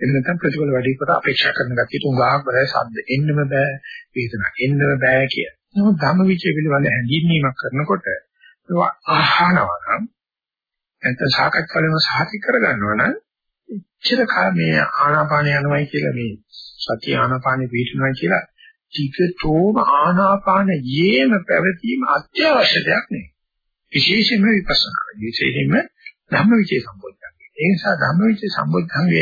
එහෙම නැත්නම් ප්‍රතිඵල වැඩි කොට අපේක්ෂා කරන ගැතියට උගාක් බරයි සද්ද එන්නම බෑ වේදනා එන්නම බෑ කිය. නමුත් ධම්මවිචය පිළිබඳ හැඳින්වීමක් කරනකොට ඒවා අහනවා නම් නැත්නම් සාකච්ඡාවලම සාහිත කරගන්නවා නම් ඉච්ඡර කාමයේ ආනාපාන යනවයි කියලා මේ සතිය ආනාපානෙ පිටුනයි කියලා ටිකටෝම ආනාපාන යේම පැවතීම අත්‍යවශ්‍ය දෙයක් නෙවෙයි. විශේෂයෙන්ම විපස්සනා. විශේෂයෙන්ම ධම්මවිචේ සම්බොධ්‍යංගය. ඒ නිසා ධම්මවිචේ සම්බොධ්‍යංගය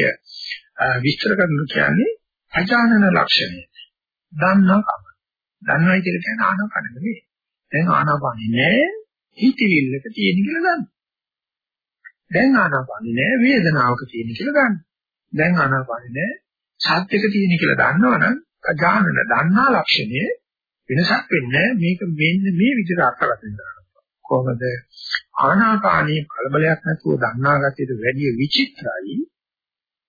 විස්තර කරන්න කියන්නේ අජානන ලක්ෂණය. දන්නකම. දන්නයි කියලා කියන්නේ ආනාපාන නෙවෙයි. දැන් ආනාපානෙ නෑ හිතවිල්ලක තියෙන කියලා ගන්න. දැන් ආනාපානෙ නෑ වේදනාවක තියෙන කියලා ගන්න. දැන් ආනාපානෙ නෑ සත්‍යක තියෙන කියලා දන්නවනම් අජානන දන්නා ලක්ෂණය වෙනසක් වෙන්නේ මේක මෙන්න මේ විදිහට අර්ථකථන කරනවා. කොහොමද ආනාපානී කලබලයක් නැතුව දන්නා ගැතියට වැඩි විචිත්‍රයි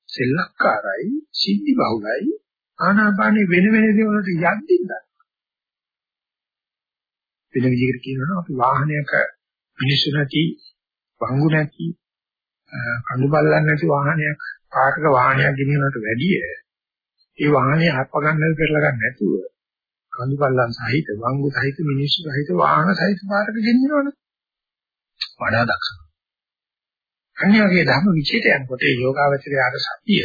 සෙල්ලක්කාරයි සිද්ධි බහුලයි ආනාපානී වෙන වෙන දේවල්ට යද්දී ගන්න. වෙන විදිහකට කියනවා අපි වාහනයක මිනිස්සු නැති වංගු නැති කඳු බල්ලන් නැති වාහනයක් පාරක වාහනයක් ගෙනියනකට වැඩිය ඒ වාහනේ හප්ප ගන්නල් පෙරලා ගන්න නැතුව කඳු බල්ලන් සහිත වංගු සහිත මිනිස්සු සහිත වාහන සහිත පාරක ගෙනියනවනේ වඩා දක්ෂ. අනිවාර්ය ධර්ම විචේත යනකොට ඒ යෝගාවචරය ආර සතිය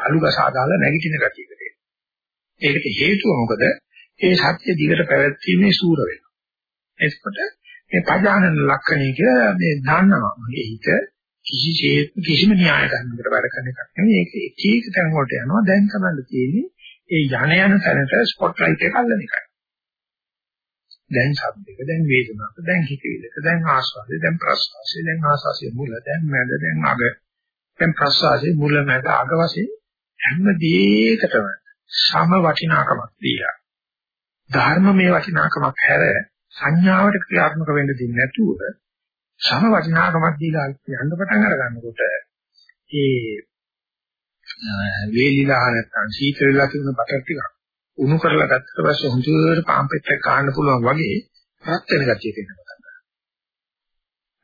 අලුගසා දාලා නැගිටින ගතියකට එනවා. ඒකට හේතුව මොකද? ඒ සත්‍ය දිගට පැවැත්ීමේ සූර වෙනවා. එතකොට මේ පජානන ලක්ෂණය කියලා මේ දන්නවා. මගේ හිත කිසිසේත් කිසිම න්‍යාය ධර්මයකට වැඩ කරන එකක් නෙවෙයි. ඒක එක එක තැන් වලට යනවා. දැන් තමයි තියෙන්නේ ඒ යන යන තැනට ස්පොට් ලයිට් එක අල්ලන එකයි. දැන් ශබ්දයක දැන් වේදනාවක් දැන් හිතවිල්ලක දැන් ආස්වාදේ දැන් ප්‍රසවාසයේ දැන් ආස්වාසිය මුල දැන් මැද දැන් අග දැන් ප්‍රසවාසයේ මුල මැද අග වශයෙන් හැම දෙයකටම සම වටිනාකමක් දීලා ධර්මමය වටිනාකමක් හැර සංඥාවට ක්‍රියාත්මක වෙන්න දෙන්නේ නැතුව සම වටිනාකමක් දීලා යන්න පටන් අර ගන්නකොට ඒ වේලිලා නැත්නම් සීතල වෙලා තිබුණ බටර් ටිකක් උණු කරලා ගත්තට පස්සේ හොඳට පාම්පෙට් එක ගන්න පුළුවන් වගේ රත් වෙන ගතිය තියෙනවා.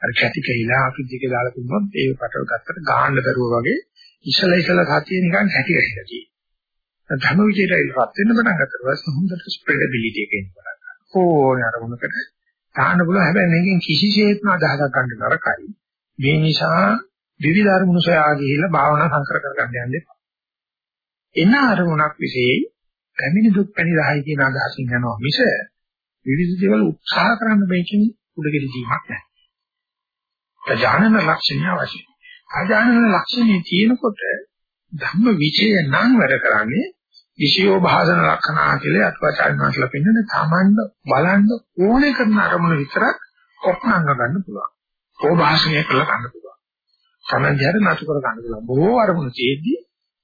අර කැටි කැහිලා අපි දිගේ දාලා තිබුණොත් ඒ පටව ගත්තට ගහන්න දරුව වගේ ඉසල ඉසල සතිය නිකන් කැටි කැහිලා තියෙනවා. ධම විචේට රත් වෙන්න පටන් ගත්තට පස්සේ හොඳට ස්ප්‍රෙඩබිලිටි එක එන්න පටන් ගන්නවා. ඕනේ අරමුණකට දාන්න පුළුවන් හැබැයි මේකෙන් කිසිසේත්ම අදහසක් ගන්න නරකයි. මේ නිසා විවිධ අරමුණු සොයා ගිහිල්ලා භාවනා සංකර කරගන්න යන්න එපා. එන අරමුණක් විශේෂයි පැමිණි දුක් පැණි රහයි කියන අදහසින් යනවා මිස විවිධ දේවල් උත්සාහ කරන්න මේකෙන් උඩගෙඩි දීමක් නැහැ. ප්‍රජානන ලක්ෂණය අවශ්‍යයි. අජානන ලක්ෂණේ තියෙනකොට ධම්ම විචය නම් වැඩ කරන්නේ විෂයෝ භාසන ලක්ෂණා කියලා අත්වාචාර්ය මාසලා පෙන්නන තමන්ද බලන්න ඕනේ කරන අරමුණ විතරක් ඔප්නංග ගන්න පුළුවන්. ඕ භාෂණය කරලා ගන්න පුළුවන්. තමන් දිහාට නතු කර ගන්න පුළුවන්. බොහෝ අරමුණ තියෙද්දි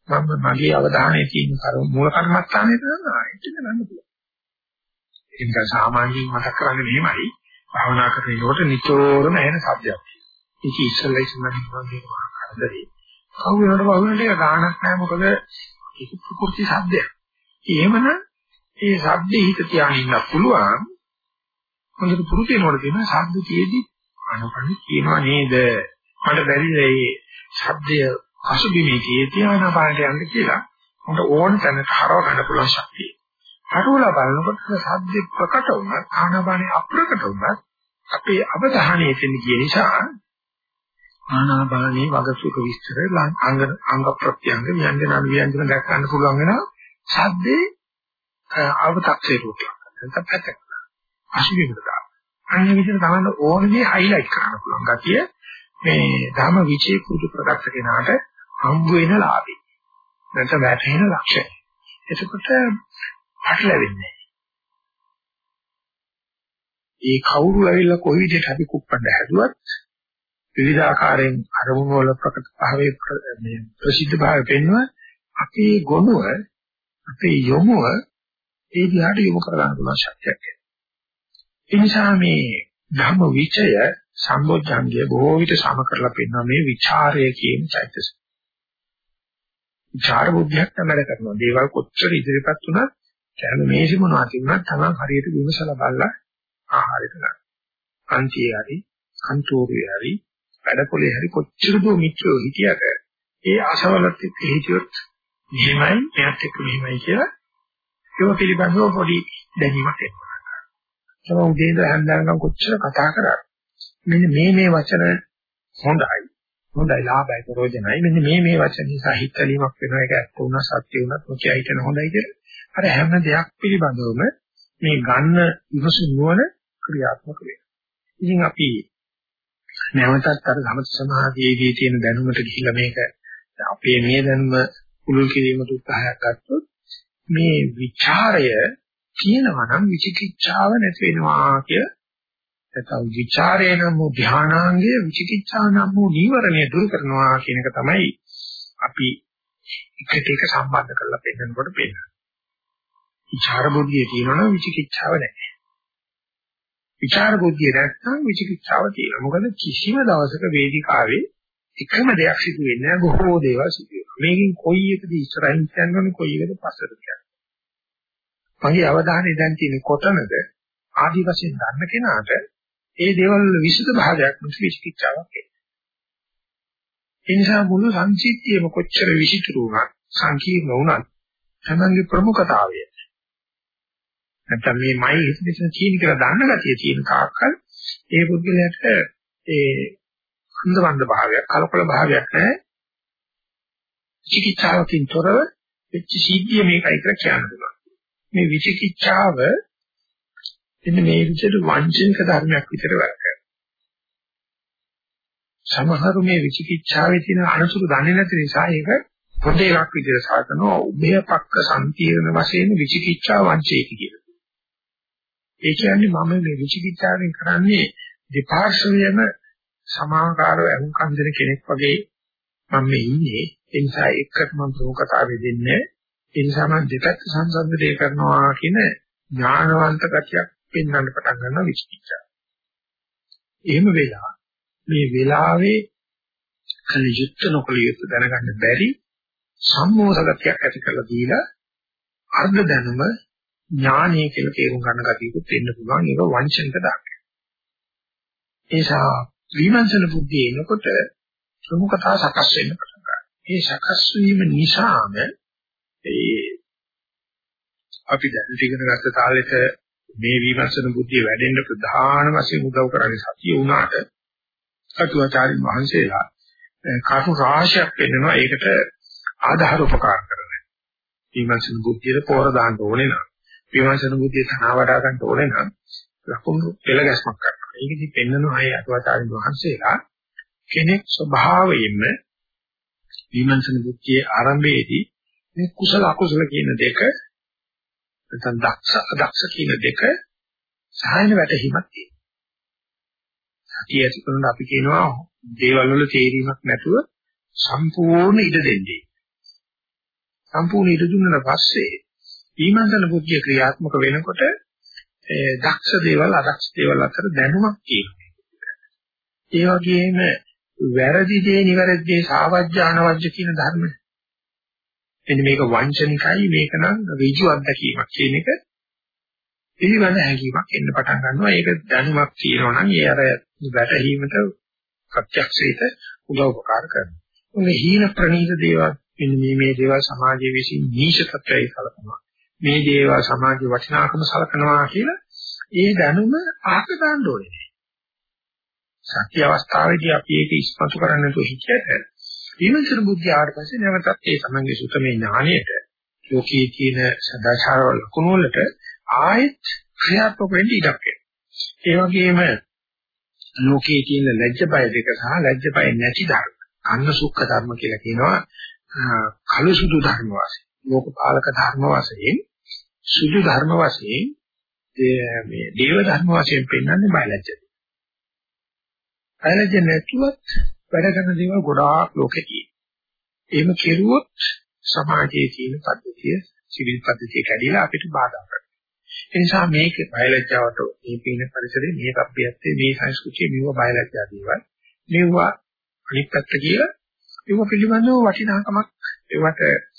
මම මගේ අවධානය තියෙන කර මූල කර්මස්ථානයේ තමයි ආයෙත් ගන්න පුළුවන්. ඒක සාමාන්‍යයෙන් මතක් කරන්නේ මෙහෙමයි. භාවනා කරනකොට නිතරම ඇහෙන ශබ්දයක්. ඒක ඉස්සෙල්ලා ඉස්සෙල්ලා කියනවා කරදරේ. කවු වෙනකොට වහුනට ඒක ගාණක් නැහැ මොකද ඒක ප්‍රකෘති ශබ්දයක්. එහෙමනම් ඒ ශබ්දේ හිත තියාගෙන ඉන්න පුළුවන්. හොඳට පුරුදු වෙනකොට තියෙන ශබ්ද තියේදී අනපන කියනවා නේද? මට බැරිද මේ ශබ්දය අසුබිමේ තියාන පාරට යන්න කියලා. හොඳ ඕන තැනට හරව ගන්න පුළුවන් ශක්තිය. හරවලා බලනකොට ශබ්ද ප්‍රකට වුණත් ආනාපානේ අප්‍රකට වුණත් අපේ අවධානය එතන ගිය නිසා ආනාපානේ වගසුක විස්තර අංග අංග ප්‍රත්‍යංග ව්‍යංජන ව්‍යංජන දැක් ගන්න පුළුවන් වෙනවා. සද්දේ අවතක්සේ රූපයක්. නැත්නම් පැත්තක් අශිවිකට අන්න විදිහට තමයි ඕනදී හයිලයිට් කරන්න පුළුවන් ගතිය. මේ ධම විචේ කුරුදු ප්‍රදක්ෂ කෙනාට හම්බ වෙන ලාභي නැත්නම් වැටෙන ලක්ෂණය. එතකොට පැටලෙන්නේ ඒ කවුරු ඇවිල්ලා කොයි විදිහට අපි කුප්පන්න හැදුවත් විවිධාකාරයෙන් අරමුණු වල ප්‍රකට භාවයේ මේ ප්‍රසිද්ධ භාවය පෙන්වන අපේ ගොනුව අපේ යොමුව ඒ දිහාට යොමු කරගන්න පුළුවන් ශක්තියක් ඒ නිසා මේ ධම්ම විචය සම්බොජ්ජංගය බොහෝ විට සම කරලා පෙන්වන මේ ਵਿਚාරය කියන චෛතසික. විචාර බුද්ධියක් තමයි කරනවා. දේවල් කොච්චර ඉදිරිපත් වුණත් දැන් මේසි මොනවද තිබුණත් තමන් හරියට විමසලා බලලා ආහාරයට ගන්න. අන්තියේ හරි, අන්තෝරියේ හරි, වැඩපොලේ හරි කොච්චර දෝ මිත්‍රෝ හිටියට ඒ අසවලත් එක්ක හිටියොත් මෙහෙමයි මෙයත් එක්ක මෙහෙමයි කියලා ඒක පිළිබඳව පොඩි දැනීමක් එනවා. ඒක උදේ ඉඳලා හන්දානම් කොච්චර කතා කරා මෙන්න මේ මේ වචන හොඳයි. හොඳයි ලාභයි ප්‍රයෝජනයි. මෙන්න මේ මේ වචන නිසා හිතලීමක් වෙනවා. ඒක ඇත්ත වුණා සත්‍ය වුණත් මොකිය හිතන හොඳයි කියලා. අර හැම දෙයක් පිළිබඳවම මේ ගන්න ඉවසු නුවණ ක්‍රියාත්මක වෙනවා. ඉතින් අපි නැවතත් අර සමථ සමාධියේදී තියෙන දැනුමට ගිහිලා මේක අපේ මේ දැනුම පුළුල් කිරීමට උත්සාහයක් ගත්තොත් මේ ਵਿਚාරය කියනවා නම් විචිකිච්ඡාව නැති වෙනවා කිය. නැත්නම් ਵਿਚාරය නම් ධානාංගය විචිකිච්ඡා නම් නීවරණය දුරු කරනවා කියන එක තමයි අපි එකට එක සම්බන්ධ කරලා පෙන්නකොට පෙන්නන. විචාර බුද්ධිය කියනවා නම් විචිකිච්ඡාව නැහැ. විචාර බුද්ධිය නැත්නම් විචිකිච්ඡාව තියෙනවා. මොකද කිසිම දවසක වේදිකාවේ එකම දෙයක් සිදු වෙන්නේ නැහැ බොහෝ දේවල් සිදු වෙනවා. මේකෙන් කොයි එකද ඉස්සරහින් කියන්නේ කොයි එකද පස්සට කියන්නේ. මගේ අවධානය දැන් තියෙන්නේ කොතනද ආදි වශයෙන් ගන්න කෙනාට ඒ දේවල් වල විසුද්ධ භාගයක් මුසු විචිකිච්ඡාවක් එන්නේ. ඒ නිසා මුළු සංසිද්ධියම කොච්චර විචිතුරු වුණත් සංකීර්ණ වුණත් තමන්ගේ ප්‍රමුඛතාවය නැත්නම් මේ මයි හිතෙන් තියෙන කියලා දන්න ගතිය තියෙන කාක්කල් ඒ පුද්ගලයාට ඒ අන්දවන්ද භාවයක් කලකොල භාවයක් නැහැ. චිකිත්සාවකින් තොරව වෙච්ච සිද්ධිය මේකයි කියලා කියන්න පුළුවන්. මේ විචිකිච්ඡාව එන්න මේ විදිහට වංචනික ධර්මයක් විතර වැඩ කරනවා. සමහරු මේ විචිකිච්ඡාවේ තියෙන අනුසුරු දන්නේ නැති නිසා ඒක පොඩ එකක් විදිහට සාකනවා. උභය පක්ක සම්පීර්ණ වශයෙන් විචිකිච්ඡා වංචේති කියලා. ඒ කියන්නේ මම මේ විචිකිච්ඡාවෙන් කරන්නේ දෙපාර්ශ්වයම සමාකාරව අහුම්කම් දෙන කෙනෙක් වගේ මම මේ ඉන්නේ ඒ නිසා එකට මම ප්‍රමුඛතාවය දෙන්නේ ඒ නිසා මම දෙපැත්ත සංසන්දනය කරනවා කියන ඥානවන්ත ගතියක් පෙන්වන්න පටන් ගන්නවා විචිකිච්ඡාව. එහෙම වෙලා මේ වෙලාවේ කලියුත් නොකලියුත් දැනගන්න බැරි සම්මෝධගතයක් ඇති කරලා දීලා අර්ධ දැනුම ඥානය කියලා තේරුම් ගන්න ගතියකුත් වෙන්න පුළුවන් ඒක වංශනික ධර්මයක්. ඒසා විමර්ශන බුද්ධිය එනකොට ප්‍රමුඛතාව සකස් වෙන්න පටන් ගන්නවා. ඒ සකස් වීම නිසාම ඒ අපි දැන් ඉගෙන ගත්ත තාලෙට මේ විමර්ශන බුද්ධිය වැඩෙන්න ප්‍රධාන වශයෙන් උදව් කරන්නේ සතිය වුණාට අතුවාචාරින් වහන්සේලා කටු රාශියක් පෙන්නනවා ඒකට ආධාර උපකාර කරන. විමර්ශන බුද්ධියට පෝර දාන්න ඕනේ නම් විමර්ශන බුද්ධිය තනවා වඩා ගන්න ඕනේ නම් ලකුණු පෙළ ගැස්මක් කරනවා. ඒකෙදි පෙන්නන අය අටවතාරින් වහන්සේලා කෙනෙක් ස්වභාවයෙන්ම විමර්ශන බුද්ධියේ ආරම්භයේදී මේ කුසල අකුසල කියන දෙක නැත්නම් දක්ෂ අදක්ෂ කියන දෙක සායන වැටහීමක් තියෙනවා. සතිය ඇති කරන අපි කියනවා දේවල් වල තේරීමක් නැතුව සම්පූර්ණ ඉඩ දෙන්නේ. සම්පූර්ණ ඉඩ දුන්නා පස්සේ ඊමන්තන බුද්ධිය ක්‍රියාත්මක වෙනකොට ඒ දක්ෂ දේවල් අදක්ෂ දේවල් අතර දැනුමක් තියෙනවා. ඒ වගේම වැරදි දේ නිවැරදි දේ සාවජ්‍ය අනවජ්‍ය කියන ධර්ම. එන්න මේක වංචනිකයි මේක නම් ඍජු අත්දැකීමක් කියන එක පිළිවෙල හැඟීමක් එන්න පටන් ගන්නවා. ඒක දැනුමක් තියෙනවා නම් ඒ අර වැටහීමට ප්‍රත්‍යක්ෂයට උදව් උපකාර කරනවා. මේ හීන ප්‍රනීත දේවල් මෙන්න මේ මේ දේවල් සමාජයේ විසින් නීච තත්ත්වයේ සලකනවා. මේ දේවල් සමාජයේ වටිනාකම සලකනවා කියලා ඒ දැනුම අහක දාන්න ඕනේ. සත්‍ය අවස්ථාවේදී අපි ඒක ඉස්මතු කරන්න තු හිතට විමර්ශන බුද්ධිය ආවට පස්සේ නැවතත් ඒ තමන්ගේ සුතමේ ඥාණයට ලෝකයේ තියෙන සදාචාර ලකුණු වලට ආයෙත් ක්‍රියාත්මක වෙන්න ඉඩක් ඒ වගේම ලෝකයේ තියෙන ලැජ්ජ බය දෙක සහ ලැජ්ජ බය නැති ධර්ම අන්න සුඛ ධර්ම කියලා කියනවා කළු සුදු ධර්ම වශයෙන් ලෝකපාලක ධර්ම වශයෙන් සුදු ධර්ම වශයෙන් මේ දේව ධර්ම වශයෙන් පෙන්වන්නේ බයලජ්ජද. බයලජ්ජ නැතුවත් වැඩ කරන දේවල් ගොඩාක් ලෝකෙදී. එහෙම කෙරුවොත් සමාජයේ තියෙන පද්ධතිය සිවිල් පද්ධතිය කැඩිලා අපිට බාධා කරනවා. ඒ නිසා මේක බයලජ්ජාවට මේ පින පරිසරයේ මේ කප්පියත්තේ මේ සංස්කෘතිය මෙව බයලජ්ජා දේවල්. මෙවුවා අනිත් පැත්ත කියලා ඒව පිළිබඳව වටිනාකමක් ඒවට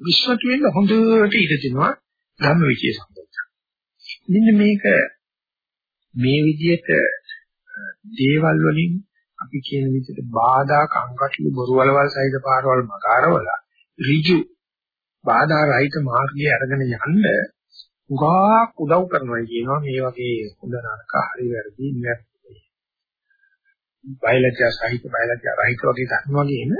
විශ්වතු වෙන්න හොඳට ඉඩ දෙනවා ධර්ම විචේ සම්බන්ධ. මෙන්න මේක මේ විදිහට දේවල් වලින් අපි කියන විදිහට බාධා කංකටළු බොරුවලවල් සහිත පාරවල් මකාරවල ඍජු බාධා රහිත මාර්ගය අරගෙන යන්න උගා උදව් කරනවා කියනවා මේ වගේ හොඳ නරක හරි වැරදි නැත්නම් බයලජ්ජා සහිත බයලජ්ජා රහිත වගේ ධර්ම වගේම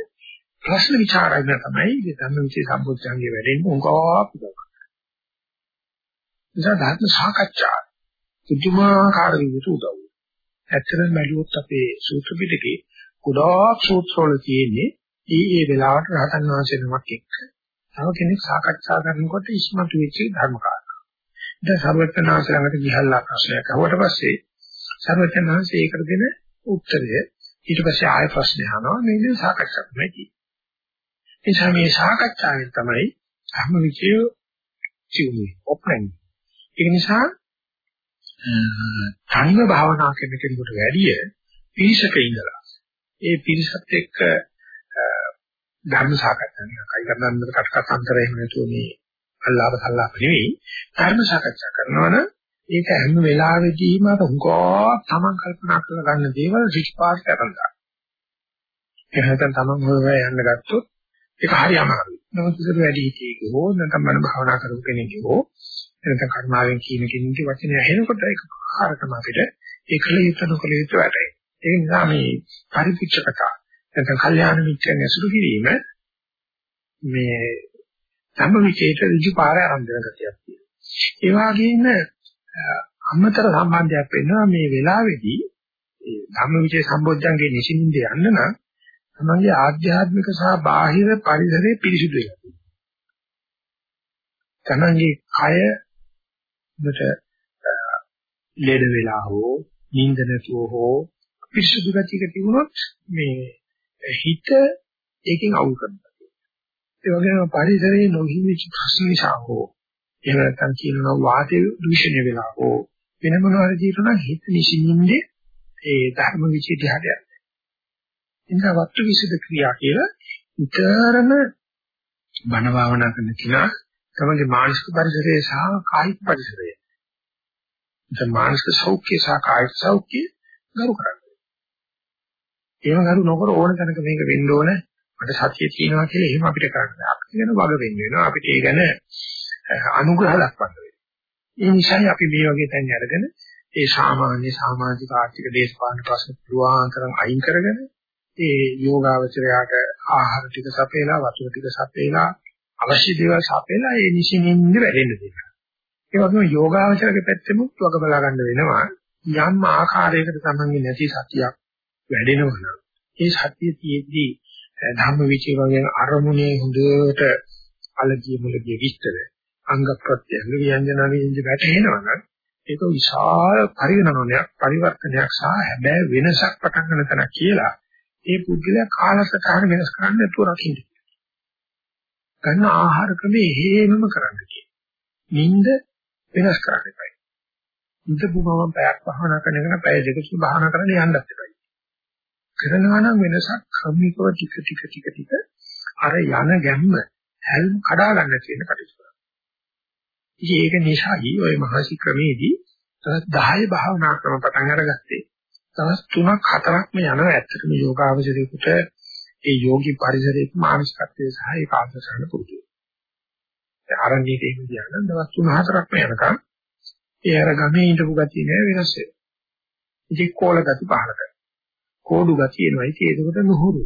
ප්‍රශ්න විචාරයන තමයි මේ ධර්ම විචේ සම්බුද්ධංගේ වැඩෙන්නේ උගා උදව් කරනවා. නිසා ධර්ම සාකච්ඡා පුදුමාකාර විදිහට උදව් ඇත්තටම බැලුවොත් අපේ සූත්‍ර පිටකේ ගොඩාක් සූත්‍රවල තියෙන්නේ ඒ ඒ වෙලාවට රහතන් වහන්සේ නමක් එක්ක තව කෙනෙක් සාකච්ඡා කරනකොට ඉස්මතු වෙච්ච ධර්ම කාරණා. දැන් සර්වඥාන්සේ ළඟට ගිහලා ප්‍රශ්නයක් අහුවට පස්සේ සර්වඥාන්සේ ඒකට දෙන උත්තරය ඊට පස්සේ ආයෙ ප්‍රශ්න අහනවා මේ විදිහට සාකච්ඡා කරනවා. එනිසා මේ සාකච්ඡාවෙන් තමයි ධර්ම විචය ජීවි ඔප්නන්නේ. ඒ නිසා තනිව භාවනා කරන කෙනෙකුට වැඩිය පිරිසක ඉඳලා ඒ පිරිසත් එක්ක ධර්ම සාකච්ඡා නිකයි කරනන්දර කටකතාන්තර එහෙම නැතුව මේ අල්ලාහ සල්ලාහ නෙවෙයි ධර්ම සාකච්ඡා කරනවනම් ඒක හැම වෙලාවෙදීම අර හුඟා තමන් කල්පනා කරලා ගන්න දේවල් රිස්පාස් කරනවා. ඒ හැටන් තමන් හොයලා යන්න ගත්තොත් ඒක හරි අමාරුයි. නමුත් ඒක වැඩි හිතේක හෝ නැත්නම් මන භාවනා කරපු කෙනෙක් හෝ නැත්නම් කර්මාවෙන් කියන කෙනෙක්ගේ වචනය ඇහෙනකොට ඒක ආකාරකම අපිට ඒකල යුතු නොකල යුතු වැඩයි. ඒ නිසා මේ පරිපිච්ඡකතා නැත්නම් කල්යාණ මිත්‍රයන් ඇසුරු කිරීම මේ සම්මිචේත ඍජු පාර ආරම්භ කරන ගතියක් තියෙනවා. ඒ වගේම අමතර සම්බන්ධයක් වෙනවා මේ වෙලාවේදී ඒ ධම්මවිචේ සම්බොධ්‍යංගේ නිසින්ින්ද යන්න නම් තමන්ගේ ආධ්‍යාත්මික සහ බාහිර පරිසරය පිරිසිදු වෙනවා. තමන්ගේ කය මත ලෙඩ වෙලා හෝ නිින්ද නැතුව හෝ පිරිසිදු ගතියක තිබුණොත් මේ හිත ඒකෙන් අවුල් කරනවා. ඒ වගේම පරිසරයේ නොහිමිච්ච ප්‍රශ්න නිසා හෝ එහෙම නැත්නම් කියනවා වාතය දූෂණය වෙලා හෝ වෙන මොනවාරි ජීවිතන හිත නිසින්ින්දේ ඒ ධර්ම විචේ දිහාට යනවා. එනිසා වත්තු විසද ක්‍රියා කියලා විතරම බණ භාවනා කරන කෙනා තමගේ මානසික පරිසරය සහ කායික පරිසරය දැන් මානසික සෞඛ්‍ය සහ කායික සෞඛ්‍ය ගරු කරන්නේ. ඒව ගරු නොකර ඕන තැනක මේක වෙන්න ඕන මට සතිය තියෙනවා කියලා එහෙම අපිට කරන්න බෑ. අපිට ගැන වග වෙන්න වෙනවා. අපිට ඒ ගැන අනුග්‍රහ දක්වන්න වෙනවා. ඒ නිසායි අපි මේ වගේ තැන් අරගෙන ඒ සාමාන්‍ය සමාජික ආර්ථික දේශපාලන ප්‍රශ්න පුරාන්තරම් අයින් කරගෙන ඒ යෝගාවචරයට ආහාර ටික සපේලා වතුර ටික සපේලා අවශ්‍ය දේවල් සපේලා ඒ නිසින්ින්ද වැඩෙන්න දෙනවා. ඒ වගේම යෝගාවචරගේ පැත්තෙමුත් වග බලා ගන්න වෙනවා. යම් ආකාරයකට තමන්ගේ නැති සතියක් වැඩෙනවා නම් ඒ සත්‍ය තියෙද්දී ධම්ම විචේ වගේ අරමුණේ හොඳට අලගිය මුලගිය විස්තර අංග ප්‍රත්‍යංග ව්‍යංජන විඳ වැටෙනවා නම් ඒක විශාල පරිණාමයක් පරිවර්තනයක් සහ හැබැයි වෙනසක් පටන් ගන්න තැනක් කියලා ඒ පුද්ගලයා කාලසටහන වෙනස් කරන්න නැතුව රකින්න. ගන්න ආහාර ක්‍රමේ හේමම කරන්න කියන. නිින්ද වෙනස් කරන්න එපා. නිින්ද බුමම පැයක් භාවනා කරන එක පැය දෙකකින් භාවනා කරන්න යන්නත් එපා. කරනවා නම් වෙනසක් ක්‍රමිකව ටික ටික ටික ටික අර යන ගැම්ම හැල්ම කඩා ගන්න කියන කටයුතු කරනවා. ඉතින් ඒක නිසායි ওই මහසි ක්‍රමේදී තවත් 10 භාවනා ක්‍රම පටන් අරගත්තේ. තවත් 3ක් 4ක් මේ යනවා ඇත්තටම යෝගාවචරයේකට ඒ යෝගී පරිසරයේ මානසිකත්වයේ සහ ඒකාග්‍රසහන පුරුදු. ඒ ආරණ්‍යයේ එහෙම කියන දවස් 3-4ක් මේ යනකම් ඒ අර ගමේ ඉඳපු ගතිය නෑ වෙනස් වෙනවා. ඉතින් කෝල ගති පහල කරනවා. කෝඩු ගතිය එනවා. ඉතින් ඒකට නුහුරු.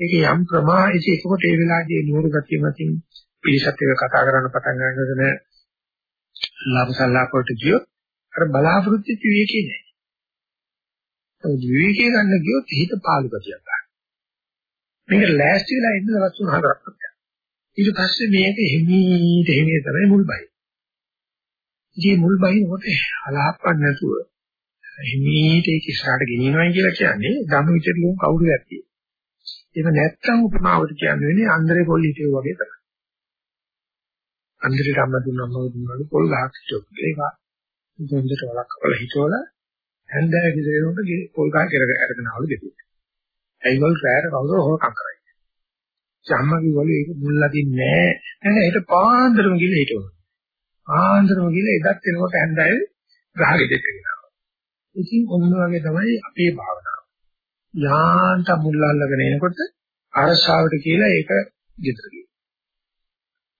ඒක යම් ප්‍රමාණයක ඒකකොට ඒ වෙලාවේදී නුහුරු ගතිය මතින් පිරිසත් එක්ක කතා කරන්න පටන් ගන්නකොට ලාභ සල්ලාපකට ගියොත් අර බලාපොරොත්තු විවේකේ නෑ. ඒ විවේකේ ගන්න ගියොත් හිත පාළු ගතියක් ගන්න. මේක ලෑස්ති වෙලා ඉන්න දවස් තුන හතරක් යනවා. ඊට පස්සේ මේක හිමීට හිමී තමයි මුල් බයි. ඉතින් මුල් බයිනකොට හලහප්පන්න නැතුව හිමීට ඒක ඉස්සරහට ගෙනියනවා කියලා කියන්නේ ධම්ම විචරියුම් කවුරු ඇත්තේ. එහෙම නැත්නම් උපමාවට කියන්නේ වෙන්නේ අන්දරේ පොල් හිටියෝ වගේ තමයි. අන්දරේ රම්ම දුන්නම දුන්නාලු පොල් ගහක් චොක් ඒක දෙන්දට වලක් කවල හිටවල හැන්දෑ කිදේනොට පොල් ගහ කෙරක අරගෙන ආවලු දෙපිට. ඒගොල්ලෝ රැයට කවුරු හොරකම් කරයි. ජම්ම කිව්වලු ඒක මුල්ලාදින්නේ නැහැ. නෑ ඒක පාන්දරම ගිහලා හිටවල. පාන්දරම ගිහලා එදත් එනකොට හැන්දෑවේ ගහ ගෙදෙට ගෙනාවා. ඉතින් ඔන්න වගේ තමයි අපේ භාවනාව. යාන්ත මුල් අල්ලගෙන එනකොට අරසාවට කියලා ඒක ගෙදර ගියා.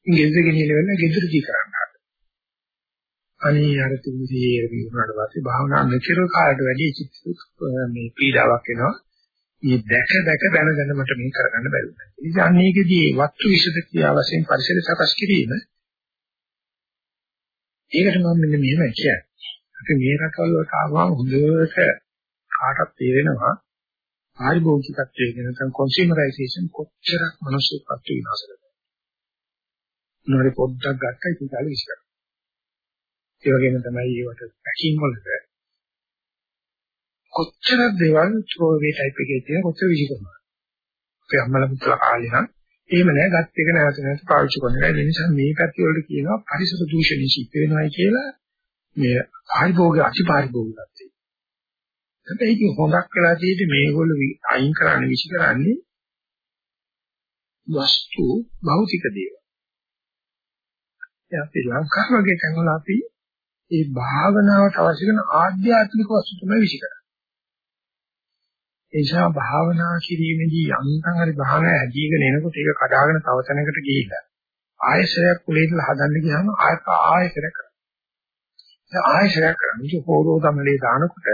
ගෙදර ගෙනියන වෙලාව ගෙදර ජී කරන්න හද. අනේ අර තුන්සියේ වුණාට පස්සේ භාවනා මෙච්චර කාලයට වැඩි මේ පීඩාවක් එනවා. මේ දැක දැක දැනගෙන මට මේක කරගන්න බැරි වුණා. ඉතින් අනේකදී වස්තු විශද ක්‍රියා වශයෙන් පරිසර සකස් කිරීම ඒකට මම මෙන්න මෙහෙම කියන්නේ. අපි මේ රටවල් වලට ආවම හොඳට කාටත් තේරෙනවා පාරිභෝගිකත්වයේ ගැන නැත්නම් කන්සියුමරයිසේෂන් කොච්චරක් මිනිස්සුපත් විනාශ කරනවද. මොනවාරි පොඩ්ඩක් ගත්තා ඉතින් කාලේ විශ්කර. ඒ වගේම තමයි ඒවට පැකින් වලට කොච්චර දේවල් ත්‍රෝවේ ටයිප් එකේ තියෙන කොච්චර විශ්කරනවා. අපේ අම්මලා පුතලා කාලේ නම් එහෙම නෑ ගත් එක නැවත නැවත පාවිච්චි කරනවා. ඒ නිසා මේ පැති වලට කියනවා පරිසර දූෂණය සිද්ධ වෙනවායි කියලා මේ පාරිභෝග අතිපාරිභෝගිකත්වය. හැබැයි ඉතින් හොඳක් වෙලා තියෙන්නේ මේගොල්ලෝ අයින් කරන්නේ විශ් කරන්නේ වස්තු භෞතික දේවල්. අපි ලංකාව වගේ තැන්වල අපි ඒ භාවනාවට අවශ්‍ය කරන ආධ්‍යාත්මික වස්තු තමයි විශ් කරන්නේ. ඒ නිසා භාවනා කිරීමේදී යන්තම් හරි භාවනා ඇදීගෙන එනකොට ඒක කඩාගෙන තව තැනකට ගිහිල්ලා ආයශරයක් කුලේ ඉඳලා හදන්න ගියාම ආයත ආයශරයක් ආයශරයක් කරන්නේ පොරෝ තමලේ දානකොට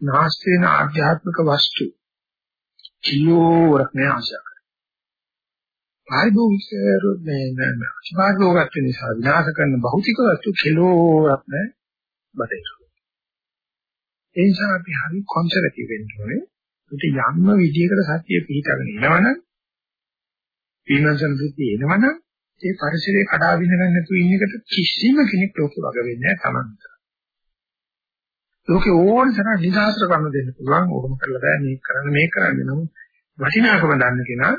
නාස්ති වෙන ආධ්‍යාත්මික වස්තු කිලෝරක් නෑ ආශා කරන්නේ. පාරිභෝගික මේ නෑ පාරිභෝගත් නිසා විනාශ කරන භෞතික වස්තු කිලෝරක් නෑ බටේ. ඒ නිසා අපි හරි කොන්සර්වටිව් වෙන්න ඕනේ. ඒත් යම්ම විදියකට සත්‍ය පිළිතගෙන ඉනවනම් විමර්ශන බුද්ධිය එනවනම් ඒ පරිසරයේ කඩා විඳ ගන්න නැතුව ඉන්න එකට කිසිම කෙනෙක් ලෝකෙ වග වෙන්නේ නැහැ Tamanට. ලෝකේ ඕන තරම් නිදාසර කරන්න දෙන්න පුළුවන් ඕකම කරලා බෑ මේක කරන්න මේක කරන්න නම් වටිනාකම දන්න කෙනා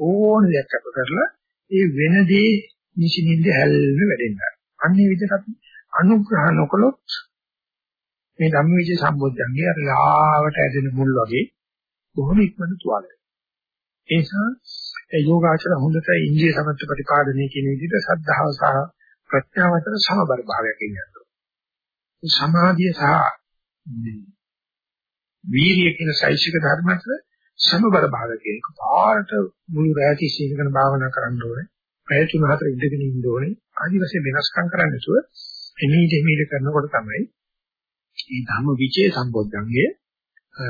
ඕන දෙයක් අප කරලා ඒ වෙනදී නිසින්ින්ද හැල්ම වැඩෙන්න. අන්නේ විදිහට අපි අනුග්‍රහ නොකළොත් මේ ධම්මවිචේ සම්බොධ්‍යංගේ අර ලාවට ඇදෙන මුල් වගේ බොහොම ඉක්මනට තුවාල වෙනවා. ඒ නිසා ඒ යෝගාචර හොඳට ඉන්දිය සමත්ත ප්‍රතිපාදනය කියන විදිහට සද්ධාව සහ ප්‍රඥාව අතර සමබර භාවයක් ඉන්නවා. සමාධිය සහ වීර්ය කියන සෛසික ධර්ම අතර සමබර භාවකේ පාරට මුළු රැටි සීකරන භාවනා කරන්න ඕනේ. පැය තුන හතර ඉඳගෙන ඉන්න ඕනේ. ආදි වශයෙන් වෙනස්කම් කරන්න නැතුව එමීට එමීට කරනකොට තමයි මේ ධම්ම විචේ සම්බොද්ධංගය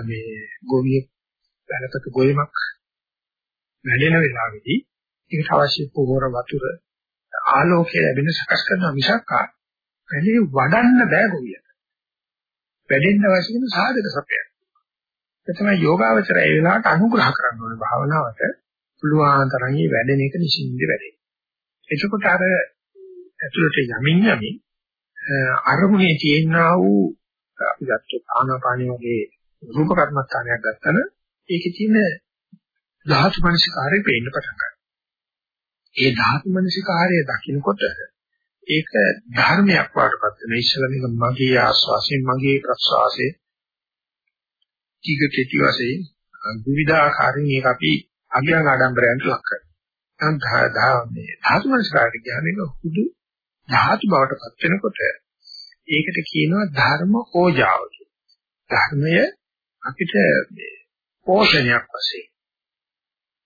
මේ ගෝවිය වැලපත ගොයමක් වැඩෙන වෙලාවේදී ඒකට අවශ්‍ය පොහොර වතුර ආලෝකය ලැබෙන සකස් කරන මිසක් වැඩි වඩන්න බෑ ගොවියට. වැඩෙන්න අවශ්‍ය වෙන සාධක සපයක්. එතන යෝගාවචරය ඒ වෙලාවට අනුග්‍රහ කරන්න ඕනේ භාවනාවට පුළුවන් තරම් මේ වැඩෙන එක නිසින්ද වැඩේ. එතකොට අර ඇතුළට යමින් යමින් අරමුණේ තියෙනා වූ අපි ගත්ත ආනාපානිය වගේ රූප කර්මස්ථානයක් ගත්තම ඒකේ තියෙන ධාතු මනසිකාරය පේන්න පටන් ගන්නවා. ඒ ධාතු මනසිකාරය දකිනකොට ඒක ධර්මයක් වඩපත් වෙන ඉස්සෙල්ලා මේක මගේ ආස්වාසයෙන් මගේ ප්‍රස්වාසයෙන් ටික කෙටි වශයෙන් විවිධාකාරයෙන් මේක අපි අගයන් ආඩම්බරයන්ට ලක් කරනවා. මේ ධාතු මනසිකාරය කියන්නේ හුදු ධාතු බවට පත් වෙනකොට ඒකට කියනවා ධර්ම ඕජාව ධර්මය අපිට පෝෂණයක් වශයෙන්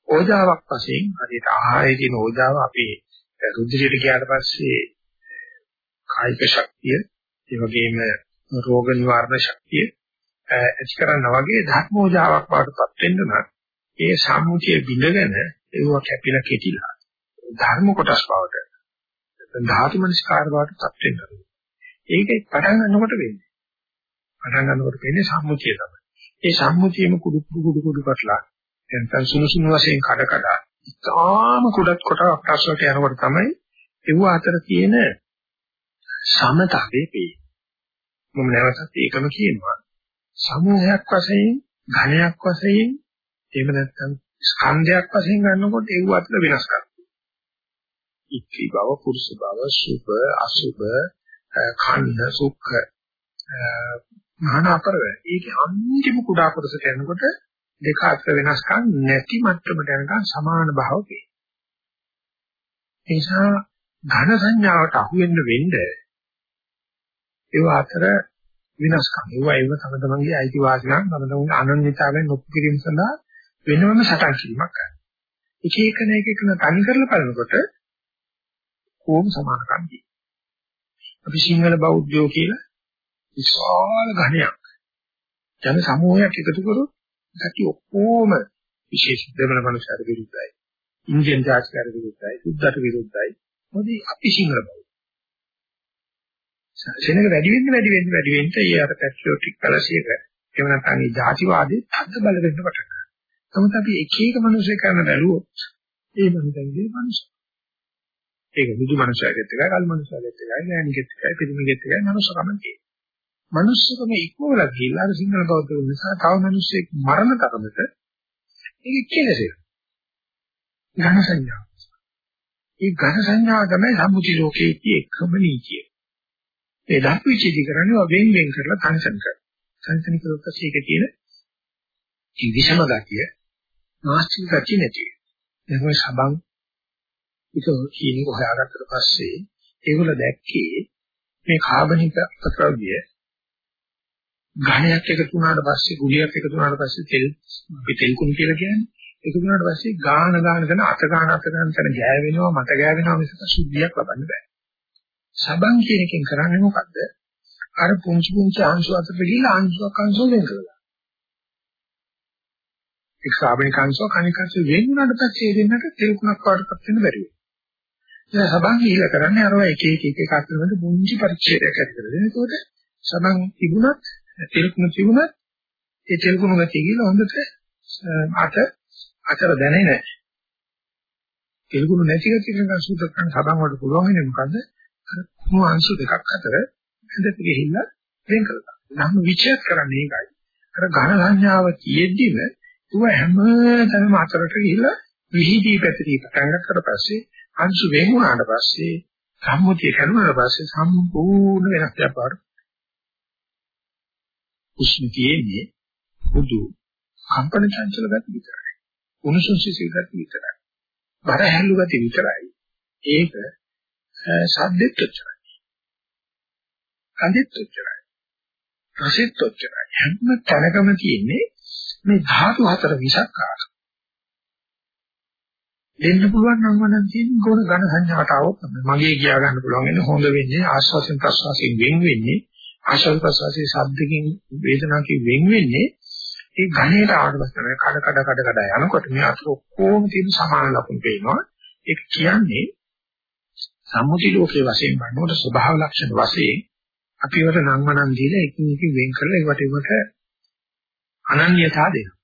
ඕජාවක් වශයෙන් හරියට ආහාරයේ තියෙන ඕජාව අපි රුධිරයට ගියාට පස්සේ කායික ශක්තිය ඒ වගේම රෝග නිවාරණ ශක්තිය ඇති කරනා වගේ ධර්මෝජාවක් වඩපත් වෙන්න නම් ඒ සම්මුතිය බිඳගෙන ඒව කැපිලා කෙටිලා ධර්ම කොටස් බවට ධාතු මනස්කාර බවටපත් වෙනවා. ඒකේ පටන් ගන්නකොට වෙන්නේ. පටන් ගන්නකොට වෙන්නේ සම්මුතිය තමයි. ඒ සම්මුතියම කුඩු කුඩු කුඩු කටලා නැත්නම් සුණු සුණු වශයෙන් කඩ කඩ ඉතාම කුඩත් කොට අප්‍රසවට යනකොට තමයි ඒව අතර තියෙන සමතවේ පේ. මම නැවතත් ඒකම කියනවා. සමූහයක් වශයෙන් ඝණයක් වශයෙන් එහෙම නැත්නම් ස්කන්ධයක් වශයෙන් ගන්නකොට ඒව අතර වෙනස් කරනවා. ඉක්ඛි බව, පුරුෂ බව, සුභ, අසුභ, ඛණ්ඩ, සුඛ, මහාන අපර වේ. ඒක අන්තිම කුඩා කොටසට යනකොට දෙක අතර වෙනස්කම් නැති මට්ටමට යනකම් සමාන භාව වේ. ඒ නිසා ඝන සංඥාවට අහු වෙන්න වෙන්න ඒව අතර විනාශකම්. ඒවා ඒව තම තමන්ගේ අයිතිවාසිකම් තම තමන්ගේ අනන්‍යතාවයෙන් ඔප්පු කිරීම සඳහා වෙනම සටන් කිරීමක් කරනවා. එක එකන එක එකන තනි කරලා බලනකොට කොහොම සමානකම් අපි සිංහල බෞද්ධයෝ කියලා විශාල ඝණයක් ජන සමූහයක් එකතු කරොත් ඇති ඔක්කොම විශේෂ දෙමළ මනුස්සයර විරුද්ධයි. ඉන්දියන් ජාතිකාර විරුද්ධයි, සුද්දට විරුද්ධයි. මොකද අපි සිංහල බෞද්ධ. සෙනඟ වැඩි වෙන්න වැඩි වෙන්න වැඩි වෙන්න ඒ අර පැට්‍රියොටික් පැලසියක එහෙම නැත්නම් මේ ජාතිවාදී තද්ද බල වෙන්න පටන් ගන්නවා. නමුත් අපි එක එක මිනිස්සු කරන බැලුවොත් ඒ මිනිස්සුන්ගේ මිනිස්සු. ඒක බුදු මනුස්සයෙක්ට එකයි, කල් මනුස්සයෙක්ට එකයි, නෑනියෙක්ට එකයි, පිළිමිගෙත් එකයි මනුස්සකම තියෙනවා. මනුස්සකම ඉක්මවලා ගිහිල්ලා අර සිංහල බෞද්ධ නිසා තව මිනිස්සෙක් මරණ තරමට ඒක කෙලෙසෙනවා. ඝන සංඥා. ඒ ඝන සංඥාව තමයි සම්මුති ලෝකයේ එකම නීතිය. ඒ ධර්මවිචිති කරන්නේ වෙන් වෙන් කරලා තනසන කර. තනසන කරොත් ඒක තියෙන ಈ විෂම ගතිය නාස්තික ගතිය නැති. එහොම සබන් ඒක කීනික හොයාගත්තට පස්සේ ඒගොල්ල දැක්කේ මේ කාබනික අපද්‍රව්‍ය ඝණයක් එකතු වුණාට පස්සේ ගුලියක් එකතු වුණාට පස්සේ තෙල් අපි තෙල් කුණු කියලා කියන්නේ එකතු වුණාට පස්සේ ගාන ගාන කරන අත ගාන අත ගාන කරන ගෑවෙනවා මත ගෑවෙනවා මිසක සුද්ධියක් ලබන්න බෑ. සබන් කියන එකෙන් කරන්නේ මොකද්ද? අර පුංචි පුංචි අංශු අතර ගිහිල්ලා අංශුවක් අංශුව වෙන් කරලා. එක් කාබනික අංශුව කණික අංශුව වෙන් වුණාට පස්සේ ඒ දෙන්නට තෙල් කුණක් වඩපත් වෙන්න බැරි වෙනවා. දැන් සබන් ගිහිල්ලා කරන්නේ අරවා එක එක එක එක අතරමැද පුංචි පරිච්ඡේදයක් ඇති කරගෙන. ඒකෝට සබන් තිබුණත් තෙල් කුණ තිබුණත් ඒ තෙල් කුණ ගැටි ගිහිල්ලා හොඳට අත අතර දැනෙන්නේ නැහැ. තෙල් කුණ නැති ගැටි කරන සුද්ධ කරන සබන් වලට පුළුවන් වෙන්නේ මොකද්ද? අර කුණු අංශු දෙකක් අතර ඇඳට ගිහිල්ලා වෙන් කරලා. නම් විචේත කරන්නේ ඒකයි. අර ඝන සංඥාව කියෙද්දිම ඌ හැම තැනම අතරට ගිහිල්ලා විහිදී පැතිරී පටන් ගන්නට පස්සේ අංශු වෙන් වුණාට පස්සේ සම්මුතිය කරුණාට පස්සේ සම්පූර්ණ වෙනස් දෙයක් පාඩු. උෂ්ණ කියන්නේ හුදු කම්පන චංචල ගති විතරයි. උණුසුම් සිසිල් ගති විතරයි. බර හැලු ගති විතරයි. ඒක සද්දෙත් උච්චරයි. කන්දෙත් උච්චරයි. රසෙත් උච්චරයි. හැම තැනකම තියෙන්නේ මේ ධාතු හතර විසක් ආකාර. දෙන්න පුළුවන් නම් වනම් තියෙන ගුණ ඝන සංඥාවට આવොත් මගේ කියා ගන්න පුළුවන් වෙන්නේ හොඳ වෙන්නේ ආස්වාසෙන් ප්‍රස්වාසයෙන් වෙන් වෙන්නේ ආශ්වාස ප්‍රස්වාසයේ ශබ්දකින් වේදනාවකින් වෙන් වෙන්නේ ඒ ඝණයට ආවට පස්සේ කඩ කඩ කඩ කඩ යනකොට මේ අතර ඔක්කොම තියෙන සමාන ලක්ෂණ පේනවා ඒක කියන්නේ සම්මුති ලෝකයේ වශයෙන් බලනකොට ස්වභාව ලක්ෂණ වශයෙන් අපි ඒවට නම් වනම් දීලා එකින් එක වෙන් කරලා ඒවට ඒවට අනන්‍යතාව දෙනවා.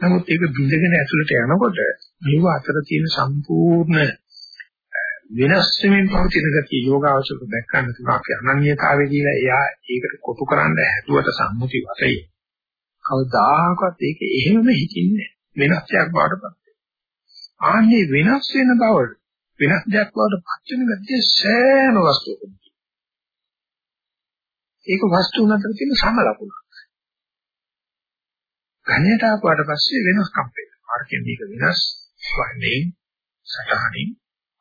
නමුත් ඒක බිඳගෙන ඇතුළට යනකොට මේව අතර තියෙන සම්පූර්ණ වෙනස් වෙමින් පවතින ගතිය යෝගාවචක දැක්කන්න තුන අපි අනන්‍යතාවය කියලා එයා ඒකට කොටු කරන්න හැදුවට සම්මුති වශයෙන්. කවදාහකවත් ඒක එහෙමම හිතින්නේ වෙනස් දෙයක් වඩපත් ආන්නේ වෙනස් වෙන බව වෙනස් දෙයක් වඩපත් වෙන ගතිය සෑම වස්තුවකම. ඒක වස්තුන් අතර තියෙන සම ලකුණක් ඝණයට ආපුවාට පස්සේ වෙනස්කම් වෙනවා ආර්කෙන් මේක වෙනස් වන්නේ සටහනින්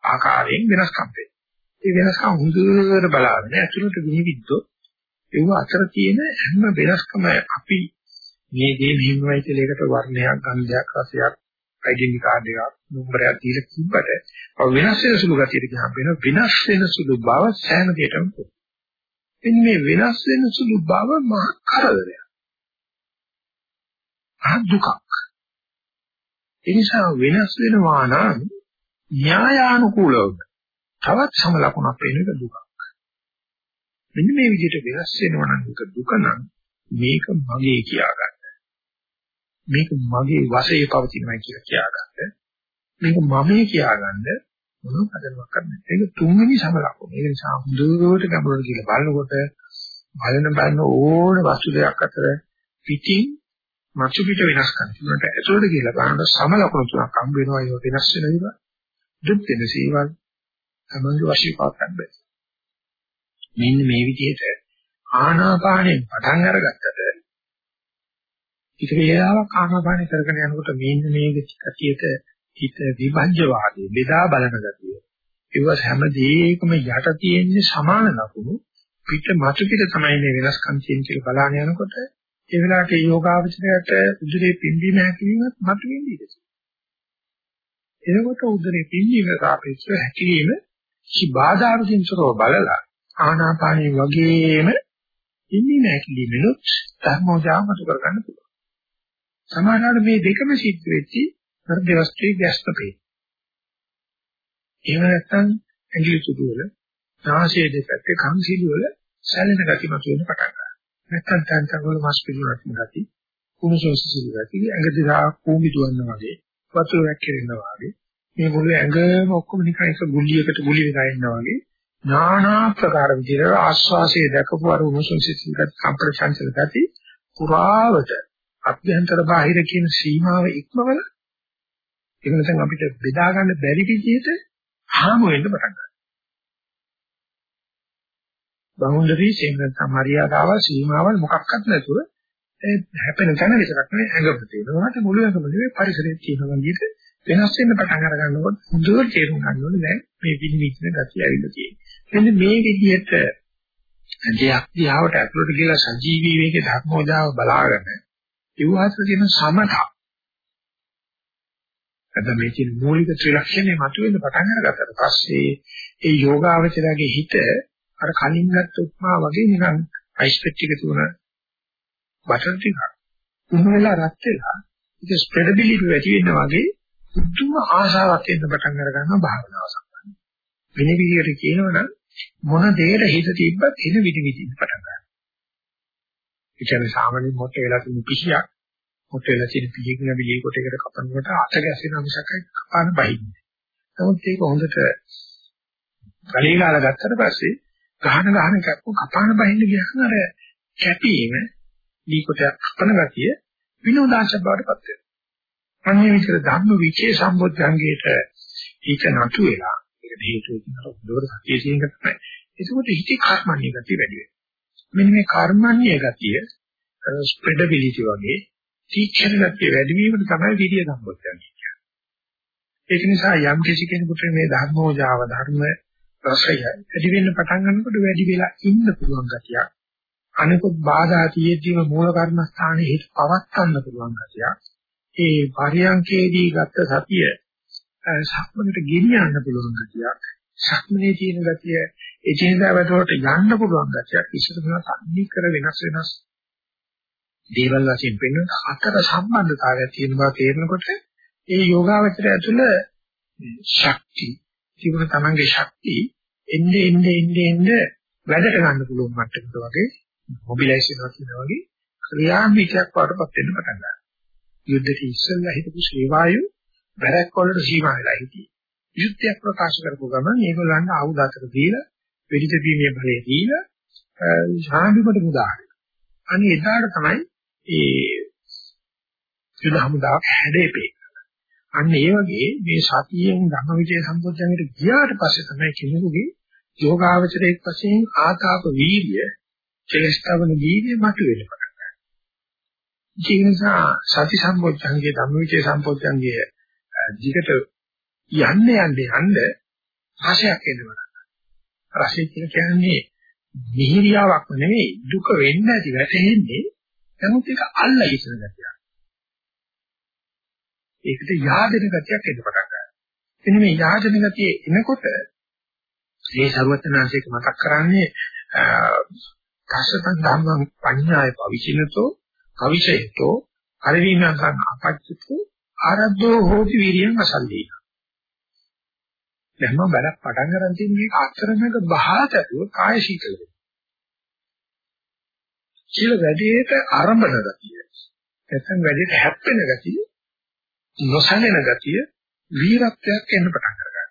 ආකාරයෙන් වෙනස්කම් වෙනවා. ඒ වෙනස්කම් හොඳට බලාගෙන ඇතුළට විනිවිද්දොත් ඒව අතර තියෙන හැම වෙනස්කම අපි මේ දේ මෙහෙමයි කියලා එකට වර්ණයක්, ගන්ධයක්, රසයක්, ඩෙන්ටි කාඩ් එකක්, නම්බරයක් දීලා කිව්වට වෙනස් වෙන සුළු ගතියට ගියාම වෙන වෙනස් වෙන සුළු බව සෑම දෙයකම එන්නේ මේ වෙනස් වෙන සුළු බව මහ කරදරයක්. ආ දුකක්. ඒ නිසා වෙනස් වෙනවා නම් න්‍යායානුකූලව තවත් සම ලකුණක් වෙන එක දුකක්. මෙන්න මේ විදිහට වෙනස් වෙනවා නම් ඒක දුක නම් මේක මගේ කියාගන්න. මේක මගේ වශයේ පවතිනවා කියලා කියාගන්න. මේක මමේ කියාගන්න මොනවද හදනවක් කරන්නේ. ඒක තුන්වෙනි සම ලකුණ. ඒ නිසා හොඳට ගැඹුරට කියලා බලනකොට බලන බලන ඕන වස්තු දෙයක් අතර පිටින් මතු පිට වෙනස් කරනවා. ඒකට ඇතුළට කියලා බලනකොට සම ලකුණු තුනක් හම්බ වෙනවා. ඒක වෙනස් වෙන විදිහ. දුක් දෙන සේවල් තමන්ගේ වශයෙන් පවත්න්න බෑ. මෙන්න මේ විදිහට ආනාපානෙන් පටන් අරගත්තට ඊට වේලාවක් ආනාපානෙ කරගෙන යනකොට මෙන්න මේ ගතියට හිත විභජ්‍යවාදී බෙදා බලන ගතිය. ඒව හැම දෙයකම යට තියෙන්නේ සමාන ලකුණු පිට මතු පිට තමයි මේ වෙනස්කම් තියෙන කියලා බලන්න යනකොට ඒ වෙලාවට යෝගාවචරයට උදුරේ පිම්බීම හැකිලිමත් මතු වෙන්නේ ඉතින්. එනකොට උදරේ පිම්බීම සාපේක්ෂව හැකිලිම කි බාධාවකින් සරව බලලා ආනාපානිය වගේම ඉන්නේ නැකිලිමලුත් ධර්මෝජාමතු කරගන්න පුළුවන්. සමානවට මේ දෙකම සිද්ධ වෙච්චි හෘද වස්තුවේ ගැස්තපේ. එහෙම නැත්නම් ඇඟිලි සුදු වල නාසයේ දෙපැත්තේ කන් සිළු වල සැලෙන ගති මත වෙන පටන් ගන්නවා. නැත්නම් තැන් තැන් වල මස් පිළිවෙලක් ගති කුණුසොස් සිළු ගති ඇඟ දිහා කූඹි දුවන්න වගේ වතුර වැක්කිරෙනවා වගේ මේ මුළු ඇඟම ඔක්කොම නිකන් එක ගුලියකට ගුලි වෙලා ඉන්නවා වගේ නානා ප්‍රකාර විදිහට ආස්වාසයේ දැකපු අර උණුසුම් සිසිලකට කම්පන චංචල ගති පුරාවට අභ්‍යන්තර බාහිර කියන සීමාව ඉක්මවල ඒක නැත්නම් අපිට බෙදා ගන්න බැරි විදිහට හාමු වෙන්න පටන් ගන්නවා. බවුන්ඩරිස් එහෙම නැත්නම් මරියාදාවල් සීමාවල් මොකක්වත් නැතුව ඒ හැපෙන තැන විතරක් නෙවෙයි ඇඟම තියෙනවා. මුළු ඇඟම නෙවෙයි පරිසරයේ තියෙන විදිහට වෙනස් වෙන්න පටන් අර ගන්නකොට හොඳට තේරුම් ගන්න ඕනේ දැන් මේ විනිවිදන ගතිය ඇවිල්ලා තියෙන්නේ. මෙන්න මේ විදිහට දෙයක් දිහාවට ඇතුළට ගිහලා සජීවී වේගේ ධර්මෝජාව බලාගෙන ඉවහත් කියන සමත. අද මේ කියන මූලික ත්‍රිලක්ෂණය මතුවෙන්න පටන් අරගත්තට පස්සේ ඒ යෝගාවචරයේ හිත අර කලින් ගත්ත උපමා වගේ නිකන් අයිස් පෙට්ටියක තුන බටර් ටිකක් උණු වෙලා රත් වෙලා ඒක ස්ප්‍රෙඩබිලිටි වැඩි වෙනවා වගේ පුදුම ආශාවක් එන්න පටන් අර ගන්නවා භාවනාව සම්බන්ධ. වෙන විදිහට කියනවනම් මොන දෙයක හිත තිබ්බත් එන විදි විදි පටන් ගන්නවා. ඒ කියන්නේ සාමාන්‍ය මොකද වෙලා තියෙන පිහියක් මොකද වෙලා තියෙන පිහියක නැබිලි කොටයකට කපනකොට අත ගැසෙන මිසක කපාන බයින්නේ. නමුත් ඒක හොඳට ගලී ගාලා ගත්තට පස්සේ ගහන ගහන කැප්පු කපාන බහින්න ගියහම අර කැපීම දී කොටයක් කපන ගතිය විනෝදාංශ බවට පත් වෙනවා. අන්නේ විතර ධම්ම විචේ සම්බොධ්‍යංගේට හිත නතු වෙලා ඒක හේතුව කියනකොට හොඳට සතිය තියෙන එක තමයි. ඒකෝට හිතේ කර්මන්නේ ගතිය වැඩි වෙනවා. මෙන්න මේ කර්මන්නේ ගතිය ස්ප්‍රෙඩබිලිටි වගේ තීක්ෂණ ගතිය වැඩි වීමට තමයි විරිය සම්බොධ්‍යංගය කියන්නේ. ඒක නිසා යම් කිසි කෙනෙකුට මේ ධර්මෝජාව ධර්ම රසය වැඩි වෙන්න පටන් ගන්නකොට වැඩි වෙලා ඉන්න පුළුවන් ගතියක්. අනිකුත් බාධා තියෙද්දීම මූල කර්මස්ථානයේ හිත පවත්වන්න පුළුවන් ගතියක්. ඒ පරියන්කේදී ගත්ත සතිය සක්මනට ගෙනියන්න පුළුවන් ගතියක් සක්මනේ තියෙන ගතිය එචිනදා වැඩවලට යන්න පුළුවන් ගතියක් ඉස්සරහම සම්නි කර වෙනස් වෙනස් දේවල් වශයෙන් පෙන්වන අතර සම්බන්ධතාවයක් තියෙන බව තේරෙනකොට ඒ යෝගාවචරය ඇතුළ ශක්ති ජීවන තමන්ගේ ශක්තිය එන්නේ එන්නේ එන්නේ එන්නේ වැඩට ගන්න පුළුවන් මට්ටමකට වගේ මොබිලයිස් වෙනවා කියන වගේ ක්‍රියාන්විතයක් වඩපත් වෙන්න පටන් ගන්නවා. යුද්ධෙට ඉස්සෙල්ලා හිටපු ශ්‍රීවායු බැරක් වලට සීමා වෙලා හිටියේ. යුද්ධයක් ප්‍රකාශ කරපු ගමන් ඒගොල්ලන්ට ආයුධ අතර දීලා වෙඩි තැබීමේ බලය දීලා ශාන්තිමට මුදාහරි. අනේ එදාට තමයි ඒ යුද හමුදාවක් හැදෙපේ. අන්න ඒ වගේ මේ සතියෙන් ධම්මවිචේ සම්පෝඥයට ගියාට පස්සේ තමයි කෙනෙකුගේ යෝගාවචරයේ වශයෙන් ආතාප වීර්ය කෙලස්තවන වීර්ය මතුවෙන්න පටන් ගන්නවා. ඒ නිසා සති සම්පෝඥයේ ධම්මවිචේ සම්පෝඥයේ දිගට යන්න යන්න යන්න රසයක් එනවා. රසය කියන්නේ මිහිරියාවක් නෙවෙයි දුක වෙන්න ඇති වැටෙන්නේ නමුත් ඒක අල්ලා ඉස්සන ගැතියක්. ඒකට යාදෙන ගතියක් එන්න පටන් ගන්නවා. එන්න මේ යාදෙන ගතිය එනකොට මේ ਸਰවඥාන්සේක මතක් කරන්නේ කස්සතන් ධම්මං පඤ්ඤාය පවිචිනතෝ කවිෂයතෝ අරවිණං අපච්චිතෝ ආරද්ධෝ හෝති වීරියං අසල්ලී. දැන් මම බඩක් පටන් ගන්න තියෙන මේක අතරමඟ බහාතතුව කාය ශීතල වෙනවා. සීල වැඩේට ආරම්භන ගතිය. නැත්නම් වැඩේට හැප්පෙන ගතිය නොසැලෙන ගතිය වීරත්වයක් එන්න පටන් ගන්නවා.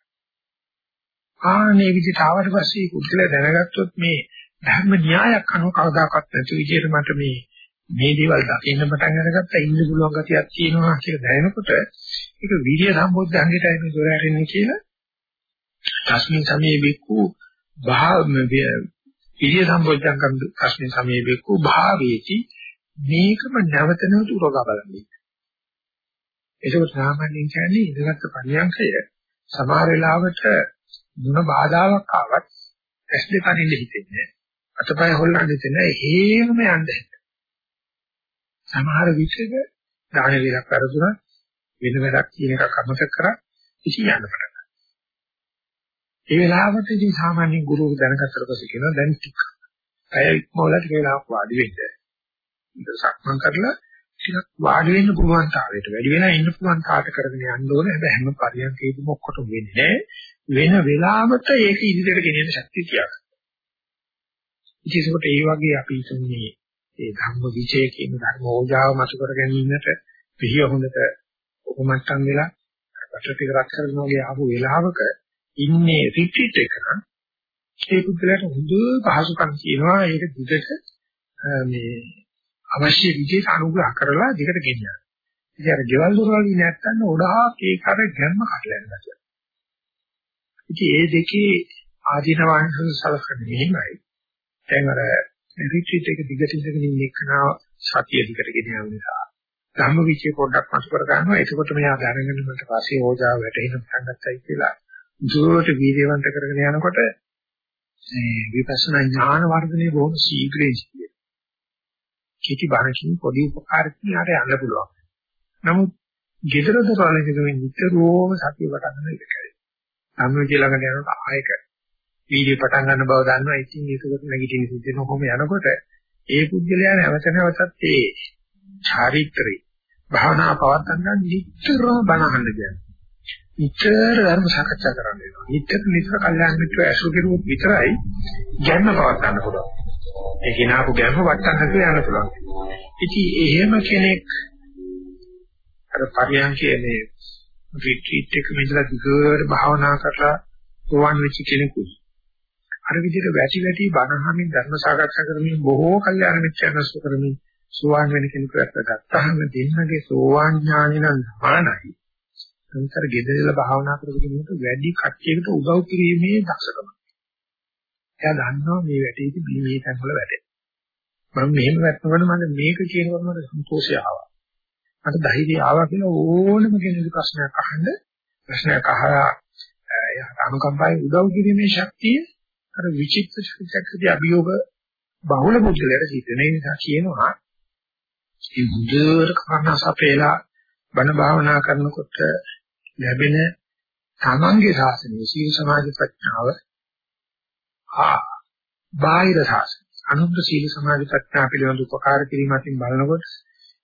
ආනේ විදිහට ආවට පස්සේ කුද්දල දැනගත්තොත් මේ ධර්ම න්‍යායක් අනුව කවදාකවත් නැති විදිහට මට මේ මේ දේවල් දකින්න පටන් අරගත්තා ඉන්න පුළුවන් ගතියක් තියෙනවා කියලා දැනෙනකොට ඒක විරිය සම්බොද්ධංගයට එන්නේ දොර ඇරෙන්නේ කියලා තස්මින් සමයේ බික්කු භාව විරිය සම්බොද්ධංගම් තස්මින් සමයේ බික්කු භාවේති. මේකම නැවත නැවත උරගා බලන්නේ ඒක සාමාන්‍යයෙන් කියන්නේ ඉඳගත් පරියන්කය සමහර වෙලාවට මොන බාධාවක් ආවත් ඇස් දෙක අනින්න හිතෙන්නේ අතපය හොල්ලන්න හිතෙන්නේ හේම යන්නේ සමහර විචක දාන වේලක් කරදුනා වෙන වැඩක් කියන එකක් අමතක කරා. ඉති යන්න පටන් ගන්නවා. ඒ වෙලාවටදී සාමාන්‍ය ගුරුවරු දැනගත්තට පස්සේ කියනවා දැන් ටික. අය ඉක්මවලා ටික වෙලාවක් වාඩි වෙන්න. ඉත සක්මන් කරලා ටිකක් වාඩි වෙන්න පුළුවන් තාලයට වැඩි වෙනා ඉන්න පුළුවන් තාලට කරගෙන යන්න ඕනේ. හැබැයි හැම පරියන්කේදීම ඔක්කොටම වෙන්නේ වෙන වෙලාවට ඒක ඉදිරියට ගෙනියන්න ශක්තිය තියාගන්න. ඉතින් ඒකට ඒ වගේ අපි හිතන්නේ ඒ ධම්ම විචය කියන ධර්ම ඕජාව මතු කර ගැනීමට පිළිය හොඳට උපමට්ටම් වෙලා රටට රත් කරන වගේ ආපු වෙලාවක ඉන්නේ රිට්‍රීට් එක නම් ඒ පුද්ගලයාට හොඳ පහසුකම් තියෙනවා ඒක දිගට මේ අවශ්‍ය විදිහට අනුග්‍රහ කරලා දිගට ගෙනියන්න. ඉතින් අර ගෙවල් දොරවල් ඉන්නේ නැත්තම් ඔඩහක් ඒක අර ගැම්ම කඩලා යනවා. ඉතින් ඒ දෙකේ ආධිනවාංශ සලකන්නේ මෙහෙමයි. දැන් අර රිට්‍රීට් එක දිගට ඉඳගෙන ඉන්න එකනා සතිය දිගට ගෙන යන නිසා ධම්ම විචේ පොඩ්ඩක් මත කර ගන්නවා. එතකොට මෙයා දැනගෙන මට පස්සේ ඕජාව වැටෙන්න පටන් ගත්තයි කියලා. දුරට වීර්යවන්ත කරගෙන යනකොට මේ විපස්සනා ඥාන වර්ධනය බොහොම ශීඝ්‍රයෙන් සිදුවේ. කීටි බාරකින් පොඩි උපකාරකින් ආර යන්න පුළුවන්. නමුත් gedara දරලකෙම නිතරම සතිය වටන්න ඉඩ කැරේ. ධම්ම විචේ ළඟට යනකොට ආයක වීඩියෝ පටන් ගන්න බව දන්නවා. ඉතින් ඒකකට නැගිටින සිද්ධ කොහොම යනකොට ඒ පුද්ගලයා නැවත නැවතත් ඒ චාරිත්‍රි භාවනා පවත්වා ගන්න නිතරම බණහන්න කියන්නේ. නිතර ධර්ම සාකච්ඡා කරන්න වෙනවා. නිතර නිතර කල්යාණ මිත්‍ර ඇසුරු කෙරුවොත් විතරයි ගැම්ම පවත්වා ගන්න පුළුවන්. ඒ කිනාපු ගැම්ම වටන්න නැතුව යන්න පුළුවන්. ඉතින් එහෙම කෙනෙක් අර පරියන්කේ මේ රිට්‍රීට් එක මෙතන දිගට භාවනා කරලා සෝවන් වෙච්ච කෙනෙකුයි අර විදිහට වැටි වැටි බණහමින් ධර්ම සාකච්ඡා කරමින් බොහෝ කල්යාණ මිත්‍යනස්ස කරමින් සෝවාන් වෙන කෙනෙකුට ගත්තාම දෙන්නගේ සෝවාන් ඥානෙ නම් සමානයි. සංසාර ගෙදරලා භාවනා කරගෙන වැඩි කට්ටියකට උදව් කිරීමේ දක්ෂකම. එයා දන්නවා මේ වැටේදී මේ තැන් වල වැටේ. මම මෙහෙම වැටෙනකොට මට මේක කියනකොට මට සන්තෝෂය ආවා. මට ධෛර්යය ආවා කියලා ඕනම කෙනෙකුට ප්‍රශ්නයක් අහන්න ප්‍රශ්නයක් අහලා එයාට අනුකම්පාවෙන් උදව් කිරීමේ ශක්තිය අර විචිත්ත චක්‍රදී අභියෝග බහුල බුද්ධලයට සිද්ධ වෙන නිසා කියනවා මේ හොඳට කරනස් අපේලා බණ භාවනා කරනකොට ලැබෙන තමන්ගේ ශාසනයේ සීල සමාධි ප්‍රඥාව ආ බාහිර ශාසනය අනුත් සීල සමාධි ප්‍රඥා පිළිබඳ උපකාර කිරීමකින් බලනකොට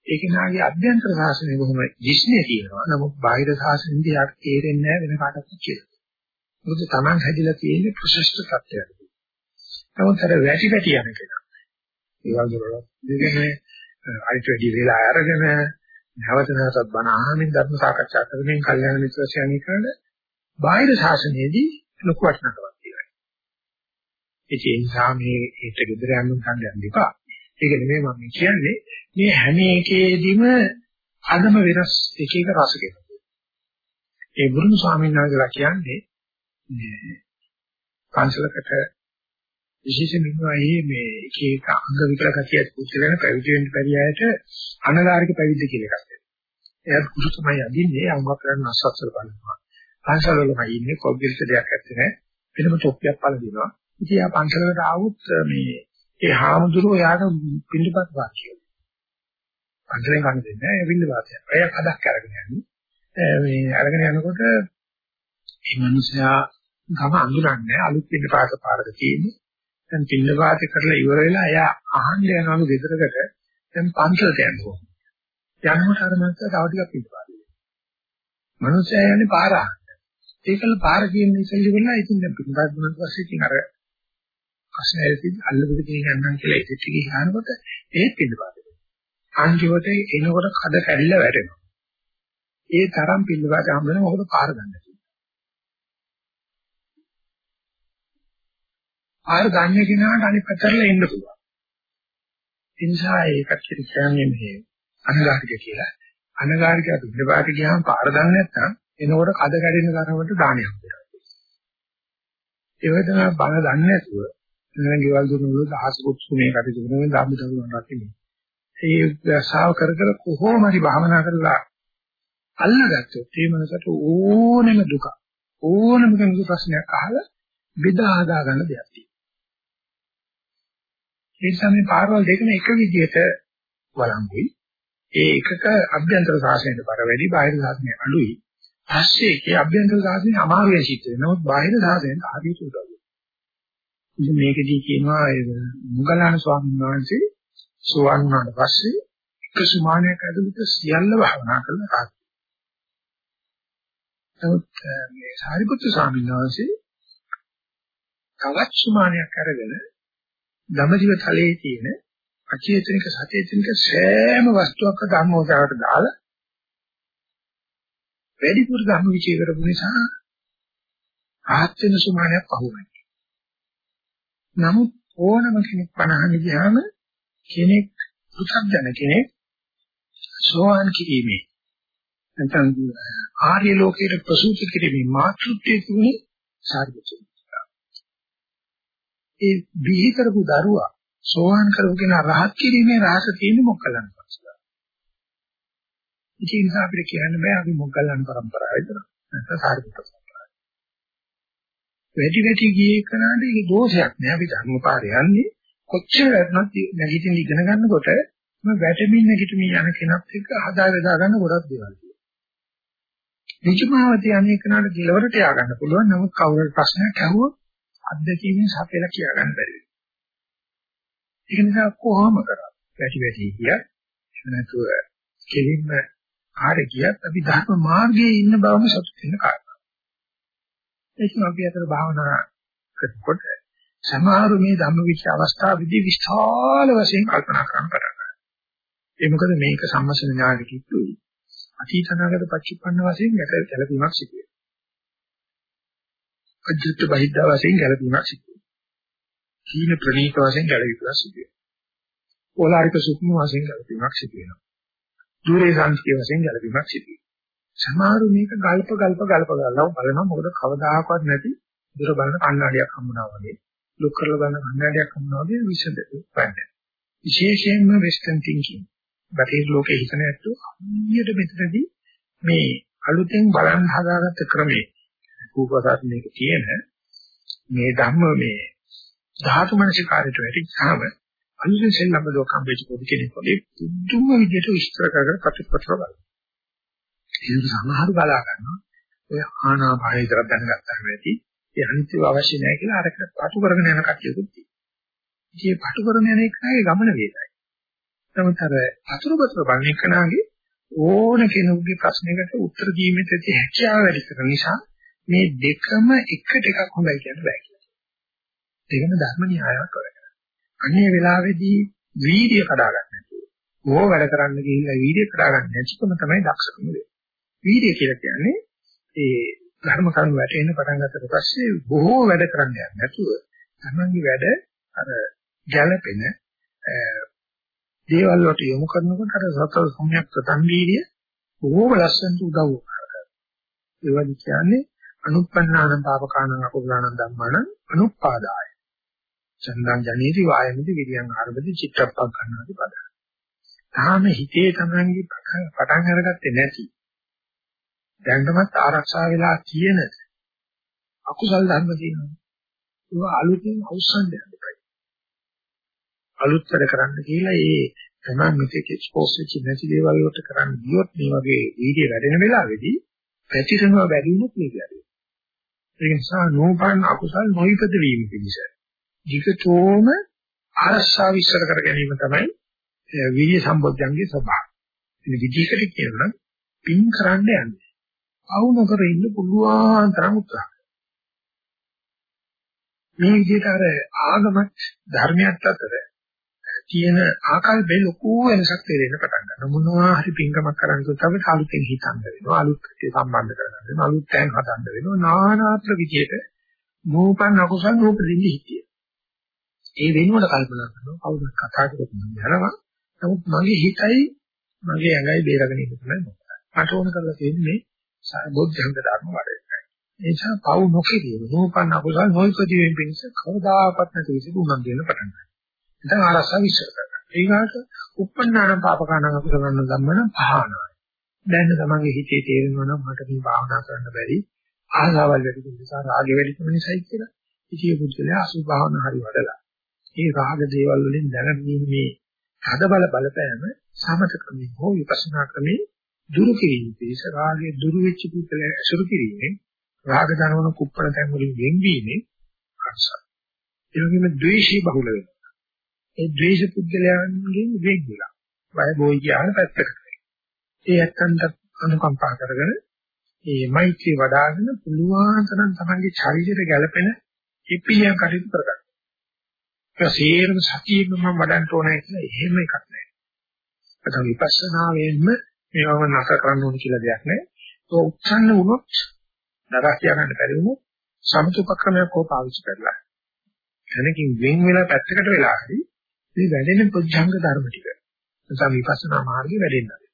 ඒක නාගේ අභ්‍යන්තර ශාසනය බොහොම දිස්නේ තියෙනවා නමුත් බාහිර ශාසනයේදී යාට තේරෙන්නේ නැහැ වෙන කාටවත් කියලා මොකද Taman හැදිලා තියෙන්නේ ප්‍රශස්ත තත්ත්වයක්. නමුත් අර වැටි වැටි යන කෙනා. ඒ වගේ දෙකනේ අනිත් වැඩි වෙලා අරගෙන නැවත නැවතත් බණ අහමින් ධර්ම සාකච්ඡා කරමින් කල්යාණ මිත්‍රයන් කරන බාහිර ශාසනයේදී ලොකු වටිනාකමක් තියෙනවා. ඒ නිසා මේ ඒට ගෙදර යන්න කන්දයන් දෙපා. ඒක නෙමෙයි මම කියන්නේ මේ හැම එකේදීම අදම වෙනස් එක එක රසකයක්. ඒ බුදුන් ස්වාමීන් වහන්සේලා කියන්නේ මේ පන්සලකට විශේෂයෙන්ම මේ එක එක අංග විකල කතියක් පුච්චලන පැවිදි වෙන්න බැරි අයට අනගාരിക පැවිද්ද කියලා එකක් තියෙනවා. එයාත් කුසු තමයි අදින්නේ අංග කරන් අස්සස්සල බලනවා. පන්සල වලම ඉන්නේ කොබ්බිල්ස දෙයක් ඇත්තේ නැහැ. වෙනම චොක්කියක් පළ දෙනවා. ඉතින් ආ පන්සලකට ආවොත් මේ ඒ හාමුදුරුවෝ යාට පිළිපත් වාක්‍යය. පන්සලෙන් ගන්න දෙන්නේ නැහැ. ඒ පිළිපත්ය. එයා කඩක් අරගෙන යන්නේ. මේ අරගෙන යනකොට මේ මිනිසයා ගම අඳුරන්නේ අලුත් පිළිපාත පාරක තියෙන්නේ. දැන් පිළිපාත කරලා ඉවර වෙලා එයා අහන්න යනවලු ගෙදරකට දැන් පන්සලට යනවා. යනකොට අර මනස තව ටිකක් පිළිපාත. මිනිසයා යන්නේ පාර අහන්න. ඒකල පාර කියන්නේ ඉතින් ඉවරලා ඉතින් දැන් පිළිපාත වුණාට පස්සේ ඉතින් අර අසහැරදී අල්ලපු දෙයක් ගන්නම් කියලා ඉතින් ගියානකොට ඒත් පිළිපාත. අන්තිමට එනකොට කඩ කැඩිලා වැටෙනවා. ඒ තරම් පිළිවෙලට හම්බ වෙන මොකද පාර ගන්න ආය ගන්න කෙනාට අනිත් පැත්තට එන්න පුළුවන්. ඒ නිසා ඒකත් කියන්නේ මේ අනගාරික කියලා. අනගාරික පිටපාට ගියාම පාර දන්නේ නැත්නම් එනකොට කඩ කැඩෙන තරමට දානයක් වෙනවා. ඒ වගේ තමයි බන දන්නේ නැතුව වෙන ගෙවල් දුන්නු දහස් කුක්සු මේ කටයුතු කරන ධම්ම දරුවන් රැකෙන්නේ. ඒ දසාව කර කර කොහොම හරි භාවනා කරලා අල්ලගත්තොත් ඒ මනසට ඕනෙම දුක ඕනෙම කෙනෙකු ප්‍රශ්නයක් අහලා බෙදා හදා ගන්න දෙයක් තියෙනවා. ඒ නිසා මේ පාරවල් දෙකම එක විදිහට වළංගුයි. ඒ එකක අභ්‍යන්තර සාසනයට බර වැඩි බාහිර සාසනය අඩුයි. පස්සේ ඒකේ අභ්‍යන්තර සාසනය අමාරුයි සිද්ධ වෙනවා. නමුත් බාහිර සාසනයට හරියට උදව් වෙනවා. ඉතින් මේකදී කියනවා මුගලන් ස්වාමීන් වහන්සේ සුවන් වුණාට පස්සේ එක සුමානයක් ඇතුළත සියල්ල භවනා කරලා නමුත් මේ සාරිපුත්‍ර ස්වාමීන් වහන්සේ තවත් සුමානයක් අරගෙන ධම්මජීව තලයේ තියෙන අචේතනික සචේතනික සෑම වස්තුවක ධර්මෝදාවට දාලා වැඩිපුර ධර්ම විචය කරපු නිසා ආත් වෙන සුමානයක් පහුවෙනවා. නමුත් ඕනම කෙනෙක් පණහන ගියාම කෙනෙක් පුතග්ජන කෙනෙක් සෝවාන් කිරීමේ නැත්නම් ආර්ය ලෝකයේ ප්‍රසූත කිරීමේ මාතෘත්වයේ තුනේ සාර්ථකයි. ඒ බිහි කරපු දරුවා සෝවාන් කරපු කෙනා රහත් කිරීමේ රහස තියෙන්නේ මොකලන් පස්සේ. ඒ නිසා අපිට කියන්න බෑ අපි මොකලන් પરම්පරාව විතරයි. නැත්නම් සාරිපුත්ත සම්ප්‍රදාය. වැඩි වැඩි ගියේ කරාට ඒක දෝෂයක් නෑ අපි ධර්මපාරේ යන්නේ කොච්චර වැටුණත් නැගිටින්න ඉගෙන ගන්නකොට මම වැටෙමින් නැගිටින්න යන කෙනත් එක්ක හදා වේදා ගන්න ගොඩක් දේවල් තියෙනවා. විචමාවත යන්නේ කනට දිලවරට යා ගන්න පුළුවන්. නමුත් කවුරුත් ප්‍රශ්නයක් ඇහුවොත් අත්දැකීමෙන් සපෙලා කියා ගන්න බැරි වෙනවා. ඒක නිසා කොහොම කරත් වැඩි වැඩි කිය නැතුව කෙලින්ම ආරේ කියත් අපි ධර්ම මාර්ගයේ ඉන්න බවම සතුට වෙන කාරණා. ඒකම අපි අතර භාවනා කරනකොට සමහර මේ ධම්මවිච අවස්ථාවේදී විශාල වශයෙන් කල්පනා කරන්න පටන් ගන්නවා. ඒ මොකද මේක සම්මසන ඥානෙ කිව්වොත් අතීත අනාගත පච්චුප්පන්න වශයෙන් ගැලපීමක් සිදු වෙනවා. අජිත් බහිද්දා වශයෙන් ගැලපීමක් සිදු වෙනවා. කීන ප්‍රණීත වශයෙන් ගැලපීමක් සිදු වෙනවා. ඕලාරික සුක්ම වශයෙන් ගැලපීමක් සිදු වෙනවා. දුරේ සංස්කෘතිය වශයෙන් ගැලපීමක් සිදු වෙනවා. සමහරු මේක ගල්ප ගල්ප ගල්ප ගලව බලනවා මොකද කවදාකවත් නැති දුර බලන කණ්ණාඩියක් හම්බුනා වගේ ලොක් කරලා බලන කණ්ණාඩියක් හම්බුනා වගේ විසඳ ගන්න. විශේෂයෙන්ම වෙස්ටර්න් තින්කින් බටහිර ලෝකයේ හිතන ඇත්තෝ අනියට මෙතනදී මේ අලුතෙන් බලන් හදාගත්ත ක්‍රමේ රූපසාත්මයක තියෙන මේ ධම්ම මේ ධාතු මනසිකාරයට වැටිච්චාම අනිත් සෙල්ලම ලෝකම් වෙච්ච පොඩි කෙනෙක් වගේ පුදුම විදිහට විස්තර කරගෙන කටපතර බලනවා. ඒක සමහර බලා ගන්නවා. ඔය ආනාපානය විතර දැනගත්තාම ඇති. ඒ අනිත්‍ය අවශ්‍ය නැහැ කියලා අරකට පටු කරගෙන යන කටයුතු තියෙනවා. ඉතින් පටු කරගෙන යන එකයි ගමන වේදයි. නමුත් අර අතුරුපතර බලන එකනාගේ ඕන කෙනෙකුගේ ප්‍රශ්නයකට උත්තර දීමේ තියෙන හැකියාව වැඩි කරන නිසා මේ දෙකම එකට එකක් හොඳයි කියන්න බෑ කියලා. දෙකම ධර්ම න්‍යායක් කරගෙන. අනේ වෙලාවේදී වීර්ය කඩා ගන්න නැතුව බොහෝ වැඩ කරන්න ගිහිල්ලා වීර්ය කඩා ගන්න නැතිකම තමයි දක්ෂකම වෙන්නේ. වීර්ය කියලා කියන්නේ ඒ ධර්ම කර්ම වැටෙන්න පටන් ගන්නට පස්සේ බොහෝ වැඩ කරන්න යන්නේ නැතුව තමන්ගේ වැඩ අර ගැළපෙන දේවල් වලට යොමු කරනකොට අර සතර සම්‍යක් ප්‍රතන් වීර්ය බොහෝම ලස්සනට උදව් කරනවා. ඒ වගේ කියන්නේ අනුප්පන්නාන පාපකානං අකුසලානං ධම්මාන අනුපාදාය. චන්දං ජනේති වායමති විරියං ආරබති චිත්තප්පං කරනාති පද. තාම හිතේ තමන්ගේ පටන් අරගත්තේ නැති. දැන්ටමත් ආරක්ෂා වෙලා තියෙන අකුසල් ධර්ම තියෙනවා. ඒවා අලුතින් අවසන් දෙන්නයි. අලුත් වැඩ කරන්න කියලා ඒ තමයි මෙතෙක් එක්ස්පෝස් වෙච්ච නැති දේවල් වලට කරන්න ගියොත් මේ වගේ වීඩියෝ වැඩෙන වෙලාවේදී පැතිරෙනවා වැඩි වෙනත් මේක වැඩි. ඒ නිසා නෝපන් අකුසල් නොයිපද වීම පිණිස. ධිකතෝම අරසා විශ්සර කර ගැනීම තමයි විරිය සම්බොධ්‍යංගේ ස්වභාවය. ඉතින් විදිහකට කියනවා පින් කරන්න යන්නේ. අවු නොකර ඉන්න පුළුවන් තරම් උත්සාහ මේ විදිහට අර ආගමත් ධර්මයක් අතර තියෙන ආකල්පේ ලොකු වෙනසක් තේරෙන්න පටන් ගන්නවා. මොනවා හරි පින්කමක් කරන්න කිව්වොත් අපිට අලුතෙන් හිතන්න වෙනවා. අලුත් කටේ සම්බන්ධ කරගන්න වෙනවා. අලුත් තැන් හදන්න වෙනවා. නානාත්‍ර විදිහට නූපන් අකුසල් නූපදින්න හිතිය. ඒ වෙනුවට කල්පනා කරනවා කවුරුත් කතා කරපු යනවා. නමුත් මගේ හිතයි මගේ ඇඟයි බේරගෙන ඉන්න තමයි මොකද. මට ඕන කරලා තියෙන්නේ බොද්ධංග ධර්ම වඩේ. ඒ නිසා පව් නොකිරීම නූපන් අකුසල් නොයිපදීම පිණිස කවදාකවත් නැති විදිහට උනන් දෙන්න පටන් ගන්නවා. දැන් ආරසා විශ්ල කරනවා. ඊගාට උපන්නාන පාපකාන අකුසලන ධම්මන පහනයි. දැන් තමන්ගේ හිතේ තේරෙනවා නම් මට මේ භාවනා කරන්න බැරි ආසාවල් වැඩි නිසා රාගෙ වැඩි නිසායි කියලා. ඉතියේ පුද්ගලයා අසු භාවනා හරි වඩලා. ඒ රාග දේවල් වලින් දැනගන්නේ මේ හද බල බලපෑම සමත ක්‍රමී හෝ විපස්සනා ක්‍රමී දුරු කිරීම පිණිස රාගයේ දුරු වෙච්ච පුද්ගලයා අසුරු කිරීමෙන් රාග දනවන කුප්පණ තැන් වලින් වෙන්වීමෙන් අරසයි. ඒ වගේම ද්වේෂී බහුල වෙනවා. ඒ ද්වේෂ පුද්ගලයන්ගෙන් වෙන් වෙලා. බය බොයි කියන පැත්තකට. ඒ ඇත්තන්ට අනුකම්පා කරගෙන මේ මෛත්‍රී වඩ아가න පුළුවන් තරම් තමන්ගේ ශරීරයට ගැළපෙන ඉපිලියම් කටයුතු කරගන්න. ඒක සේරම සතියෙම මම වඩන්න ඕනේ කියලා එහෙම එකක් නැහැ. ඒක විපස්සනාවෙන්ම මේවම නැස කරන්න ඕන කියලා දෙයක් නැහැ. ඒක උත්සන්න වුණොත් දරා කියන්න බැරි වුණොත් සමතුපක්‍රමයක් හෝ පාවිච්චි කරලා එනකින් වෙන් වෙලා පැත්තකට වෙලා හරි මේ වැඩෙන පුජ්ජංග ධර්ම ටික. නැත්නම් විපස්සනා මාර්ගේ වැඩෙන්නේ.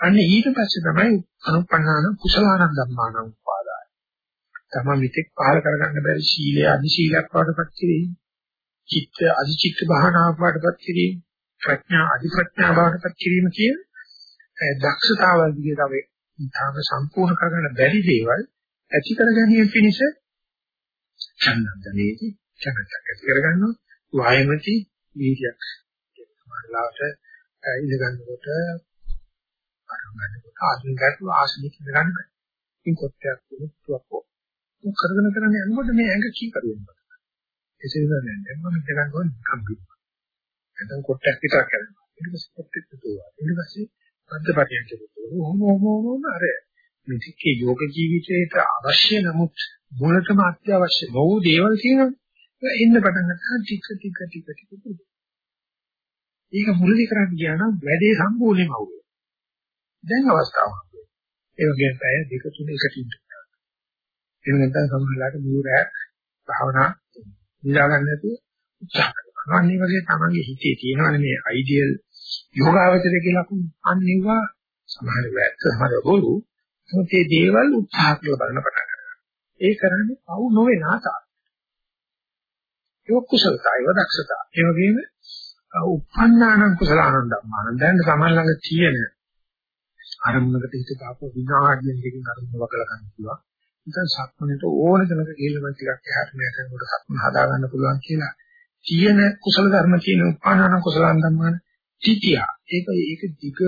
අන්න ඊට පස්සේ තමයි අනුපන්නාන කුසලානන් ධම්මාන උපාදාය. තම මිත්‍යක් පහල කරගන්න බැරි සීලය අදි සීලයක් වඩපත් කිරීම. චිත්ත අදි චිත්ත භාවනාවක් වඩපත් කිරීම. ප්‍රඥා අදි ප්‍රඥා භාවනාවක් කිරීම කියන දක්ෂතාවල් දිගේ තමයි ඊටම සම්පූර්ණ කරගන්න බැරි දේවල් ඇති කර ගැනීම පිණිස ඡන්දන්දනේති ඡන්දයක් ඇති කරගන්නවා වායමති වීර්යයක් සමානලාවට ඉඳ ගන්නකොට අරගන්නකොට ආසන ගැටු ආසනික ඉඳ ගන්න බෑ. ඉතින් කොටයක් දුක්වක් මොක කරගෙන කරගෙන යනකොට මේ ඇඟ කී කරුවෙන්නේ. එසේ නෑ මම ඉඳ ගන්නකොට කම්පි. නැත්නම් කොටයක් විතර කරනවා. ඊට පස්සේ කොටෙක් දුවා. ඊට පස්සේ අන්තපටියක් දුවා. ඔහොම ඔහොම අර මේකේ යෝග ජීවිතයට අවශ්‍ය නමුත් මුලටම අත්‍යවශ්‍ය බොහෝ දේවල් තියෙනවා. එන්න පටන් ගත්තා ටික ටික ටික ටික ඒක මුලදී කරන්න ගියා නම් වැඩේ සම්පූර්ණයෙන්ම අවුල්. දැන් අවස්ථාවක්. ඒ වගේම පැය දෙක තුන එකට ඉන්නවා. එහෙම නැත්නම් සමහරවිට මුරෑ භාවනා නිදා ගන්න නැතුව උත්සාහ කරනවා. අන්න ඒ වගේ තමයි හිතේ තියෙනවනේ මේ අයිඩියල් යෝගාවචරය කියලා කුම් අන්න ඒවා සමහර වෙලාවට සමහර බොරු මේ දේවල් උත්සාහ කරලා බලන්න පටන් ගන්නවා. ඒ කරන්නේ පවු නොවේ නාසා. ඒක කුසලතා, ඒක දක්ෂතා. ඒ වගේම උපන්නාන කුසලානන් ධම්මාන. දැන් සමහර ළඟ තියෙන අරමුණකට හිත දාපු විනාඩියෙන් දෙකකින් අරමුණ වකලා ගන්න පුළුවන්. ඉතින් සක්මනට ඕන කෙනෙක් ගිහිල්ලා මම ටිකක් එහාට මෙහාට යනකොට සක්මන හදා ගන්න පුළුවන් කියලා. තියෙන කුසල ධර්ම තියෙන උපන්නාන කුසලාන ධම්මාන තිතිය. ඒක ඒක දිගට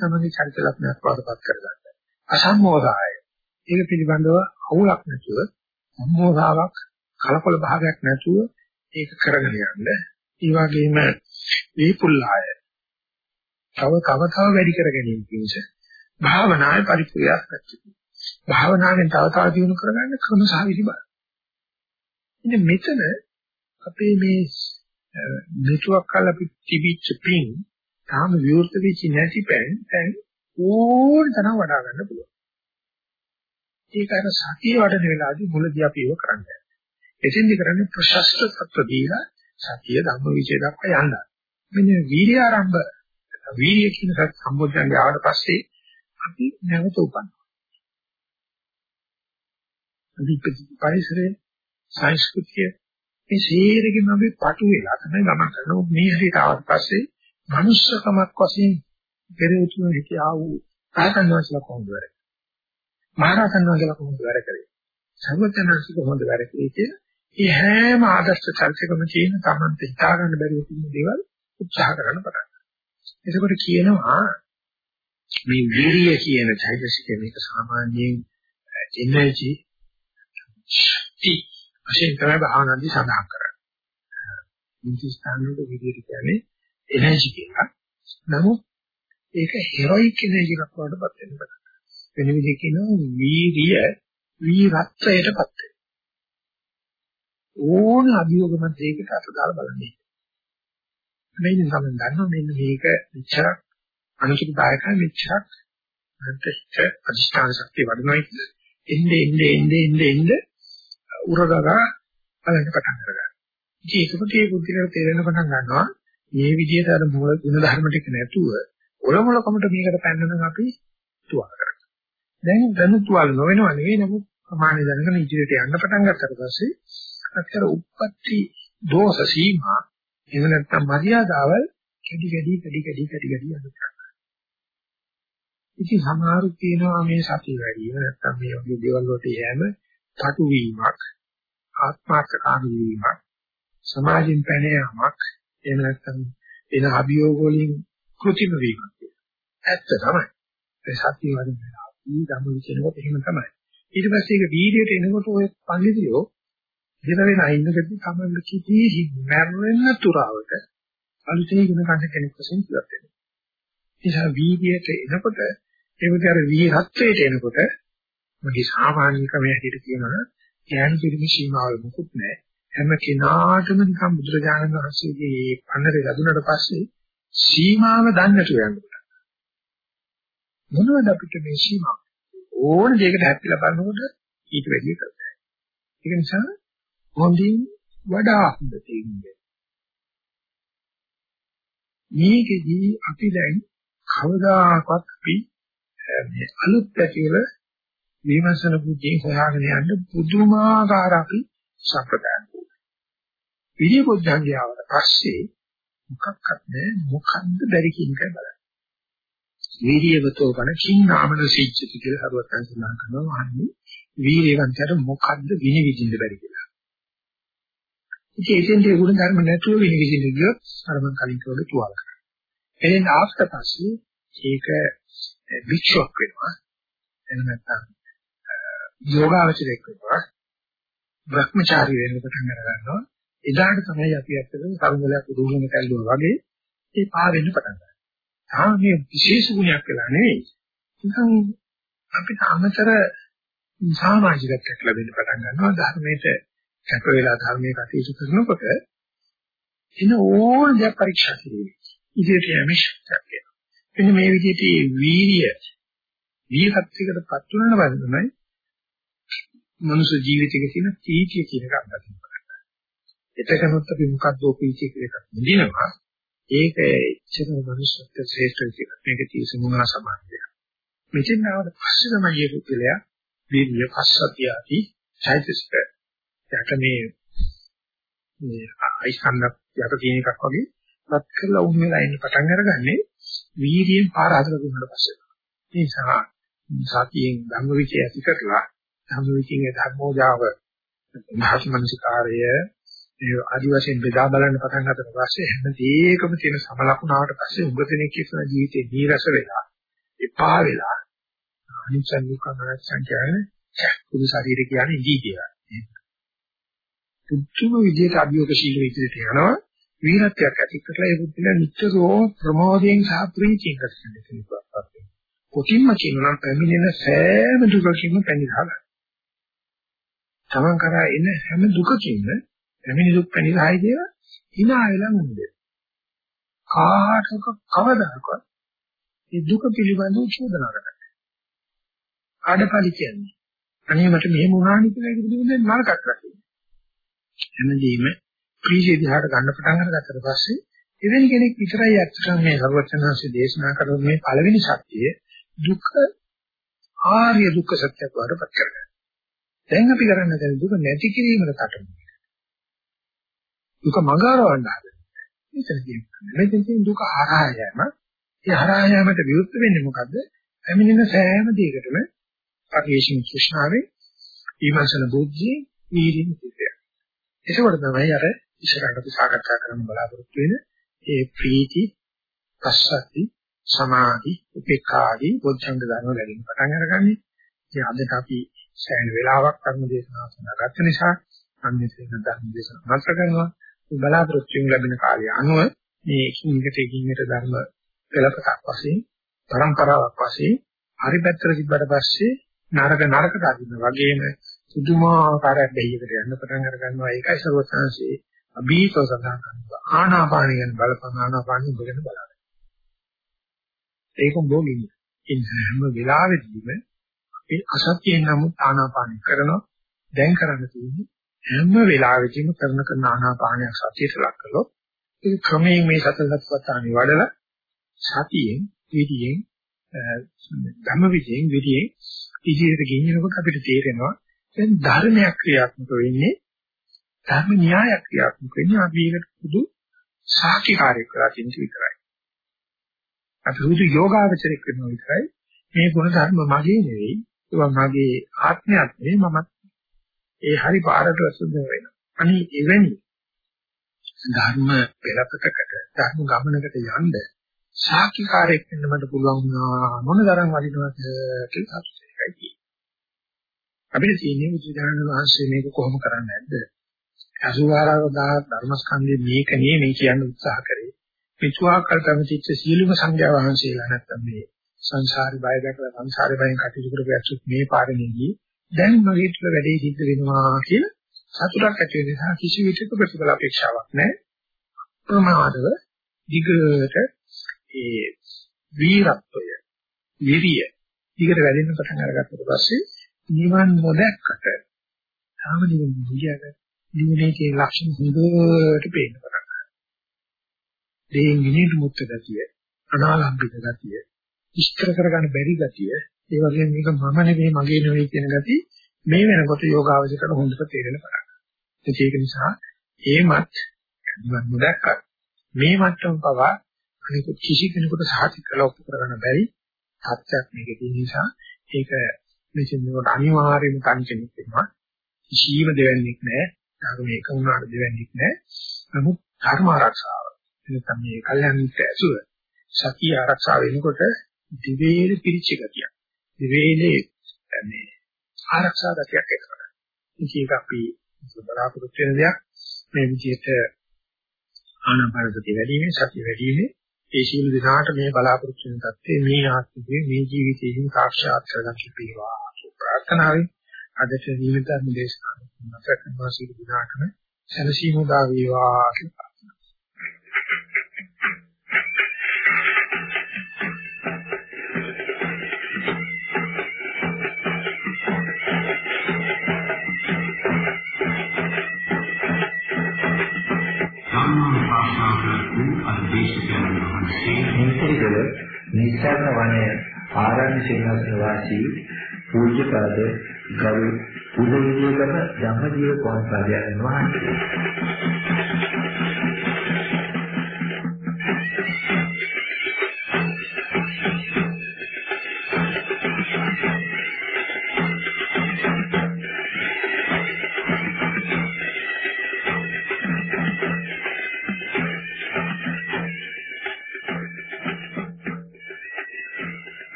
තමයි චරිත ලක්ෂණයක් වඩපත් කරගන්න. අසම්මෝධාය. ඒක පිළිබඳව අවුලක් නැතුව සම්මෝධාවක් කලකොල භාවයක් නැතුව ඒක කරගෙන යන්න. ඒ වගේම වේපුල්ලාය. තව තව තව වැඩි කර ගැනීම පිණිස භාවනාවේ පරිපූර්ණයක් නැති. භාවනාවෙන් තව තව දියුණු කරගන්න ක්‍රම සහ විදි බලන්න. ඉතින් මෙතන අපේ මේ මෙතුවක් කල අපි තිබිච්ච පින් තාම විවෘත වෙච්ච නැති පැන් දැන් ඕන තරම් වඩා ගන්න පුළුවන්. ඒක අර සතිය වඩන වෙලාවදී මුලදී අපි ඒක කරන්නේ. එතෙන්දි කරන්නේ ප්‍රශස්ත තත්ත්ව දීලා සතිය ධම්ම විචේ දක්වා යන්න. මෙන්න වීර්ය ආරම්භ වීර්ය කියන සත් සම්බොධ්‍යංගය ආවට පස්සේ අපි නැවත උපන්නා. අපි පරිසරයේ සංස්කෘතිය මේ සීරගෙම අපි පටු වෙලා තමයි ගමන් කරනවා. මේ හරියට ආවට පස්සේ මනුෂ්‍යකමක් වශයෙන් පෙරේතුන හිතියා වූ ආතන් වහන්සේලා කොහොමද වැඩ කරේ? මහරහතන් වහන්සේලා කොහොමද වැඩ කරේ? සර්වඥාන්සේ කොහොමද වැඩ කරේ කියලා මේ හැම ආදර්ශ චර්චකම තියෙන තමන්ට හිතා ගන්න බැරිව තියෙන දේවල් උත්සාහ කරන්න පටන් ගන්නවා. එතකොට කියනවා මේ විරිය කියන චෛතසිකය මේක සාමාන්‍යයෙන් එනර්ජි ශක්ති වශයෙන් තමයි භාවනාදී සඳහන් කරන්නේ. ඉන්ති ස්ථානවල විදියට කියන්නේ එනර්ජි කියලා. නමුත් ඒක හෙරොයික් එනර්ජි එකක් වඩපත් වෙන බඩ. වෙන විදිහකින් කියනවා වීරිය වීරත්වයටපත් වෙන. ඕන අභියෝගමත් ඒකට අත දාලා බලන්නේ. මේ නිසා මම දන්නවා මෙන්න මේක මෙච්චරක් අනුකූලතාවයකයි මෙච්චරක් අන්තිච්ච අධිෂ්ඨාන ශක්තිය වඩනවායි කියන්නේ. එnde එnde එnde එnde එnde උරගගා බලන්න පටන් ගන්නවා. ඉතින් ඒකකොට මේ බුද්ධිලට තේරෙන පටන් ගන්නවා මේ විදිහට අර මූල ගුණ ධර්ම ටික නැතුව ඔලොමලකමට මේකට පැන්නනම් අපි තුවාල කරගන්නවා. දැන් දැනුතුවල් නොවෙනව නෙවෙයි නමුත් ප්‍රමාණය දැනගෙන ඉදිරියට යන්න පටන් ගත්තට පස්සේ අක්ෂර උප්පත්ති දෝෂ සීමා. එහෙම නැත්නම් මර්යාදාවල් කැඩි කැඩි කැඩි කැඩි කැඩි කැඩි යනවා. ඉතින් සමහරු කියනවා මේ සතිය වැඩි. වෙන නැත්නම් මේ වගේ දේවල් වලට යෑම පටු වීමක් ආත්මාර්ථකාමී වීමක් සමාජයෙන් පැන යාමක් එහෙම නැත්නම් එන අභියෝග වලින් කෘතිම වීමක් ඇත්ත තමයි. ඒ සත්‍ය වලින් ඊ ධම්ම විචනකොට එහෙම තමයි. ඊට පස්සේ ඒක වීඩියෝට එනකොට ඔය පඬිතුයෝ දෙන වෙන අයින්නකදී තමයි කිසි මැරෙන්න තුරාවට අලුතෙන් ඉගෙන ගන්න කෙනෙක් වශයෙන් ඉවත් වෙනවා. නිසා වීඩියට එනකොට ඒකට අර වීරත්වයට එනකොට මගේ සාමාන්‍ය ක්‍රමයේ හැටියට කියනවා ඥාන පිරිමි සීමාවල් මොකුත් නැහැ. හැම කෙනාටම නිකන් බුදුරජාණන් වහන්සේගේ පන්නරේ ලැබුණට පස්සේ සීමාව දන්නට යනවා. මොනවද අපිට මේ සීමාව? ඕන දෙයකට හැප්පිලා බලනකොට ඊට වැඩිය කරදරයි. ඒක නිසා හොඳින් වඩා හොඳ තේින්නේ. මේකෙදී අපි දැන් කවදාකවත් අපි මේ අලුත් පැතිවල විමර්ශන බුද්ධිය හොයාගෙන යන්න පුදුමාකාර අපි සම්ප්‍රදායක්. විරිය බුද්ධංගය ආවට පස්සේ මොකක්වත් නැහැ මොකද්ද බැරි කියන එකයි බලන්න. වීර්යවතෝ කන කින්නාමන සිච්චති කියලා හරුවත් සඳහන් කරනවා අහන්නේ වීර්යවන්තයට මොකද්ද විනිවිදින්න බැරි කියලා. ඉතින් එතෙන්ට ඒ ගුණ ධර්ම නැතුව විනිවිදින්න ගියොත් අර මම කලින් කිව්වා තුවාල කරනවා. එහෙනම් ආස්ත පස්සේ ඒක වික්ෂෝප වෙනවා. එහෙම නැත්නම් යෝගාවචරයක් වෙනවා. භ්‍රමචාරී වෙන්න පටන් ගන්නවා. එදාට තමයි අපි ඇත්තටම කරුණලයක් උදුගෙන කැල්ලුවා වගේ ඒ පා වෙන්න පටන් ගන්නවා. තාම මේ විශේෂ ගුණයක් වෙලා නෙවෙයි. නිකන් අපිට අමතර සමාජිකත්වයක් ලැබෙන්න පටන් ගන්නවා ධර්මයට කැප වෙලා ධර්මයේ කටයුතු කරනකොට එන ඕන දෙයක් පරීක්ෂා කිරීමේ ඉදිරියට යෑමේ ශක්තියක් වෙනවා. එන්න මේ විදිහට වීර්ය වීරත්වයකටපත් වෙන බව තමයි මනුෂ්‍ය ජීවිතයක තියෙන තීතිය කියන එක අත්දකින්න බලන්න. එතකනොත් අපි මොකක්ද ඔපීචි කියලා එකක් නිදිනවා. ඒක එච්චර මනුෂ්‍යත්ව ශ්‍රේෂ්ඨ කියලා මේක තියෙන මොනවා සමානද? මෙතෙන් ආවට පස්සේ තමයි මේ පුද්ගලයා වීර්ය පස්සතිය ඇති චෛතසික යට මේ මේ අයිස්කන්ධ යට තියෙන එකක් වගේ රත් කරලා උන් වෙලා ඉන්න පටන් අරගන්නේ වීර්යයෙන් පාර හදලා දුන්නාට පස්සේ. ඒ නිසා සතියෙන් ධම්මවිචය ඇති කරලා ධම්මවිචයේ ධර්මෝජාව මහත්මනසිකාරය ඒ ආදි වශයෙන් බෙදා බලන්න පටන් ගන්නට පස්සේ හැම දෙයකම තියෙන සමලකුණාවට පස්සේ උග දෙනෙක් කියන ජීවිතේ නීරස වෙලා එපා වෙලා අනිච්ච දුක්ඛ අනාත්ම කියන්නේ කුඩු ශරීරය කියන්නේ ඉදී කියලා. පුදුම විදිහට අභියෝගශීලී විදිහට යනවා වීරත්වයක් ඇති කරලා ඒ බුද්ධිලා නිතරම ප්‍රමෝදයෙන් සහ ප්‍රීතියෙන් කරන්නේ කියලා. කොටින්ම කියනවා පැමිණෙන සෑම දුකකින්ම පැනිරහලා. තමන් කරා එන හැම දුකකින්ම පැමිණි දුක් පැනිරහයි කියලා hina වෙලා මුන්නේ. කාටක කවදාකවත් මේ දුක පිළිබඳව චෝදනා කරන්නේ. ආඩපාලි කියන්නේ. අනේ මට මෙහෙම වුණානි කියලා ඒක පිළිබඳව නරකක් රකින්න. එමෙදීම ප්‍රීතිය දිහාට ගන්න පටන් අරගත්තට පස්සේ එවැනි කෙනෙක් විතරයි අත්‍යවශ්‍යම මේ සර්වඥාන්සේ දේශනා කරන මේ පළවෙනි සත්‍යය දුක ආර්ය දුක්ඛ සත්‍යයක් වඩපත් කරගන්න. දැන් අපි කරන්න දැන් දුක නැති කිරීමකට කටයුතු. දුක මඟහරවන්න හදන. මෙතන කියන්නේ මෙතන දුක හරහා යෑම. ඒ හරහා යෑමට විරුද්ධ වෙන්නේ මොකද්ද? ඇමිනෙන සෑම දෙයකටම පරිේශන කුෂ්ණාවේ ඊමසන බුද්ධිය වීර්යම සිද්ධිය. ඒකවල තමයි අර ඉස්සරහට අපි සාකච්ඡා කරන්න බලාපොරොත්තු වෙන ඒ ප්‍රීති, පස්සද්ධි, සමාධි, උපේක්ඛා ආදී බොද්ධංග ධර්ම වැඩිම පටන් අරගන්නේ. ඉතින් අදට අපි සෑහෙන වෙලාවක් ධර්ම දේශනාව සඳහා ගත නිසා අන්‍යසේ ධර්ම දේශනාව මාත්‍ර කරනවා. බලාපොරොත්තු වෙන ලැබෙන කාලය අනුව මේ එකිනෙකට එකිනෙකට ධර්ම පෙළපතක් වශයෙන්, પરම්පරාවක් වශයෙන් හරි පැත්තට තිබ්බට පස්සේ නරක නරකට අදින වගේම පුදුමාකාර දෙයකට යන්න පටන් අර ගන්නවා ඒකයි සර්වඥාන්සේ අභීතව සඳහන් කරනවා. ආනාපානිය ගැන බලපං ආනාපානිය ඉගෙන බලන්න. ඒක බොගිනි ඉන් හැම වෙලාවෙදීම අපි අසත්‍යයෙන් නමුත් ආනාපානිය කරනවා. දැන් කරන්න තියෙන්නේ හැම වෙලාවෙදීම කරන කරන ආනාපානිය සතියට ලක් කළොත් ඒ ක්‍රමයෙන් මේ සතර සත්පත්තානි වඩලා සතියෙන් විදියෙන් ධම්ම විදියෙන් ඉදිරියට ගෙනියනකොට අපිට තේරෙනවා දැන් ධර්මයක් ක්‍රියාත්මක වෙන්නේ ධර්ම න්‍යායක් ක්‍රියාත්මක වෙන්නේ අපි ඒකට පුදු සාක්ෂිකාරයක් කරලා තියෙන විතරයි. අපි හුදු යෝගාවචරයක් කරනවා විතරයි මේ ගුණ ධර්ම මගේ නෙවෙයි ඒවා මගේ ආත්මයක් නෙවෙයි මමත් ඒ හරි පාරට වසුද වෙනවා. අනේ එවැනි ධර්ම පෙරපතකට ධර්ම ගමනකට යන්න සාක්ෂිකාරයක් වෙන්න මට පුළුවන් වුණා මොන තරම් වටිනවද කියලා අපිට අපිට තියෙන්නේ බුදුදානන් වහන්සේ මේක කොහොම කරන්නේ නැද්ද? 84000 ධර්මස්කන්ධේ මේක නේ මේ කියන්න උත්සාහ කරේ. පිටුවාකල් තමචිච්ච සීලුම සංඥා වහන්සේලා නැත්තම් මේ සංසාරي බය දැකලා සංසාරේ බයෙන් කටයුතු කරපු ඇසුත් මේ පාරේදී දැන් මගේ තුළ වැඩේ සිද්ධ වෙනවා කියලා සතුටක් ඇති වෙන නිසා කිසි විටක ප්‍රතිඵල අපේක්ෂාවක් නැහැ. ප්‍රමාදව දිගට ඒ වීරත්වය විරිය ඊකට වැඩෙන්න පටන් අරගත්තට පස්සේ නිවන් නොදැක්කට තාම නිවන් නියද නිවනේ කියන ලක්ෂණ හොඳට පේන්න පටන් ගන්නවා. දෙයින් විනීත මුත්‍ත ගතිය, අනාලම්බිත ගතිය, ඉෂ්ඨ කරගන්න බැරි ගතිය, ඒ වගේම මේක මම නෙවෙයි මගේ නෙවෙයි කියන ගතිය මේ වෙනකොට යෝගාවචරයට හොඳට තේරෙන පටන් ගන්නවා. ඒක නිසා ඒමත් නිවන් නොදැක්කත් මේ මට්ටම පවා අනික කිසි කෙනෙකුට සාහිත කළ ඔප්පු කරගන්න බැරි සත්‍යයක් මේකේ තියෙන නිසා ඒක මෙතන කොට අනිවාර්යයෙන්ම කන්චෙනෙක් වෙනවා කිසිම දෙවන්නේක් නැහැ. ධර්ම එක වුණාට දෙවන්නේක් නැහැ. නමුත් ධර්ම ආරක්ෂාව. එතන මේ කල්යන්ත ඇසුර. සතිය ආරක්ෂා වෙනකොට දිවේල පිරිච්ච ගතිය. දිවේලේ මේ ආරක්ෂා ගතියක් එනවා ඒක අපි බලාපොරොත්තු වෙන දෙයක්. මේ විදිහට ආනාපානසතිය වැඩි වීම සතිය වැඩි වීම ඒ සියලු දිනාට මේ බලාපොරොත්තු වෙන தත්ත්වය මේ ආත්මයේ මේ ජීවිතයෙන් සාක්ෂාත් කරගන්න පිළිවා. ප්‍රාර්ථනාවෙන් අදට නිමිත දේශනාව මත කරනවා සියලු දිනාටම සැලසීම උදා වේවා කියලා මේකේද නිස්සාරණ වනයේ ආරණ්‍ය සේනාසන වාසී පූජ්‍යපාද ගරු උදේවිදේකම ධම්මජීව කෝණපාදයන් වහන්සේ.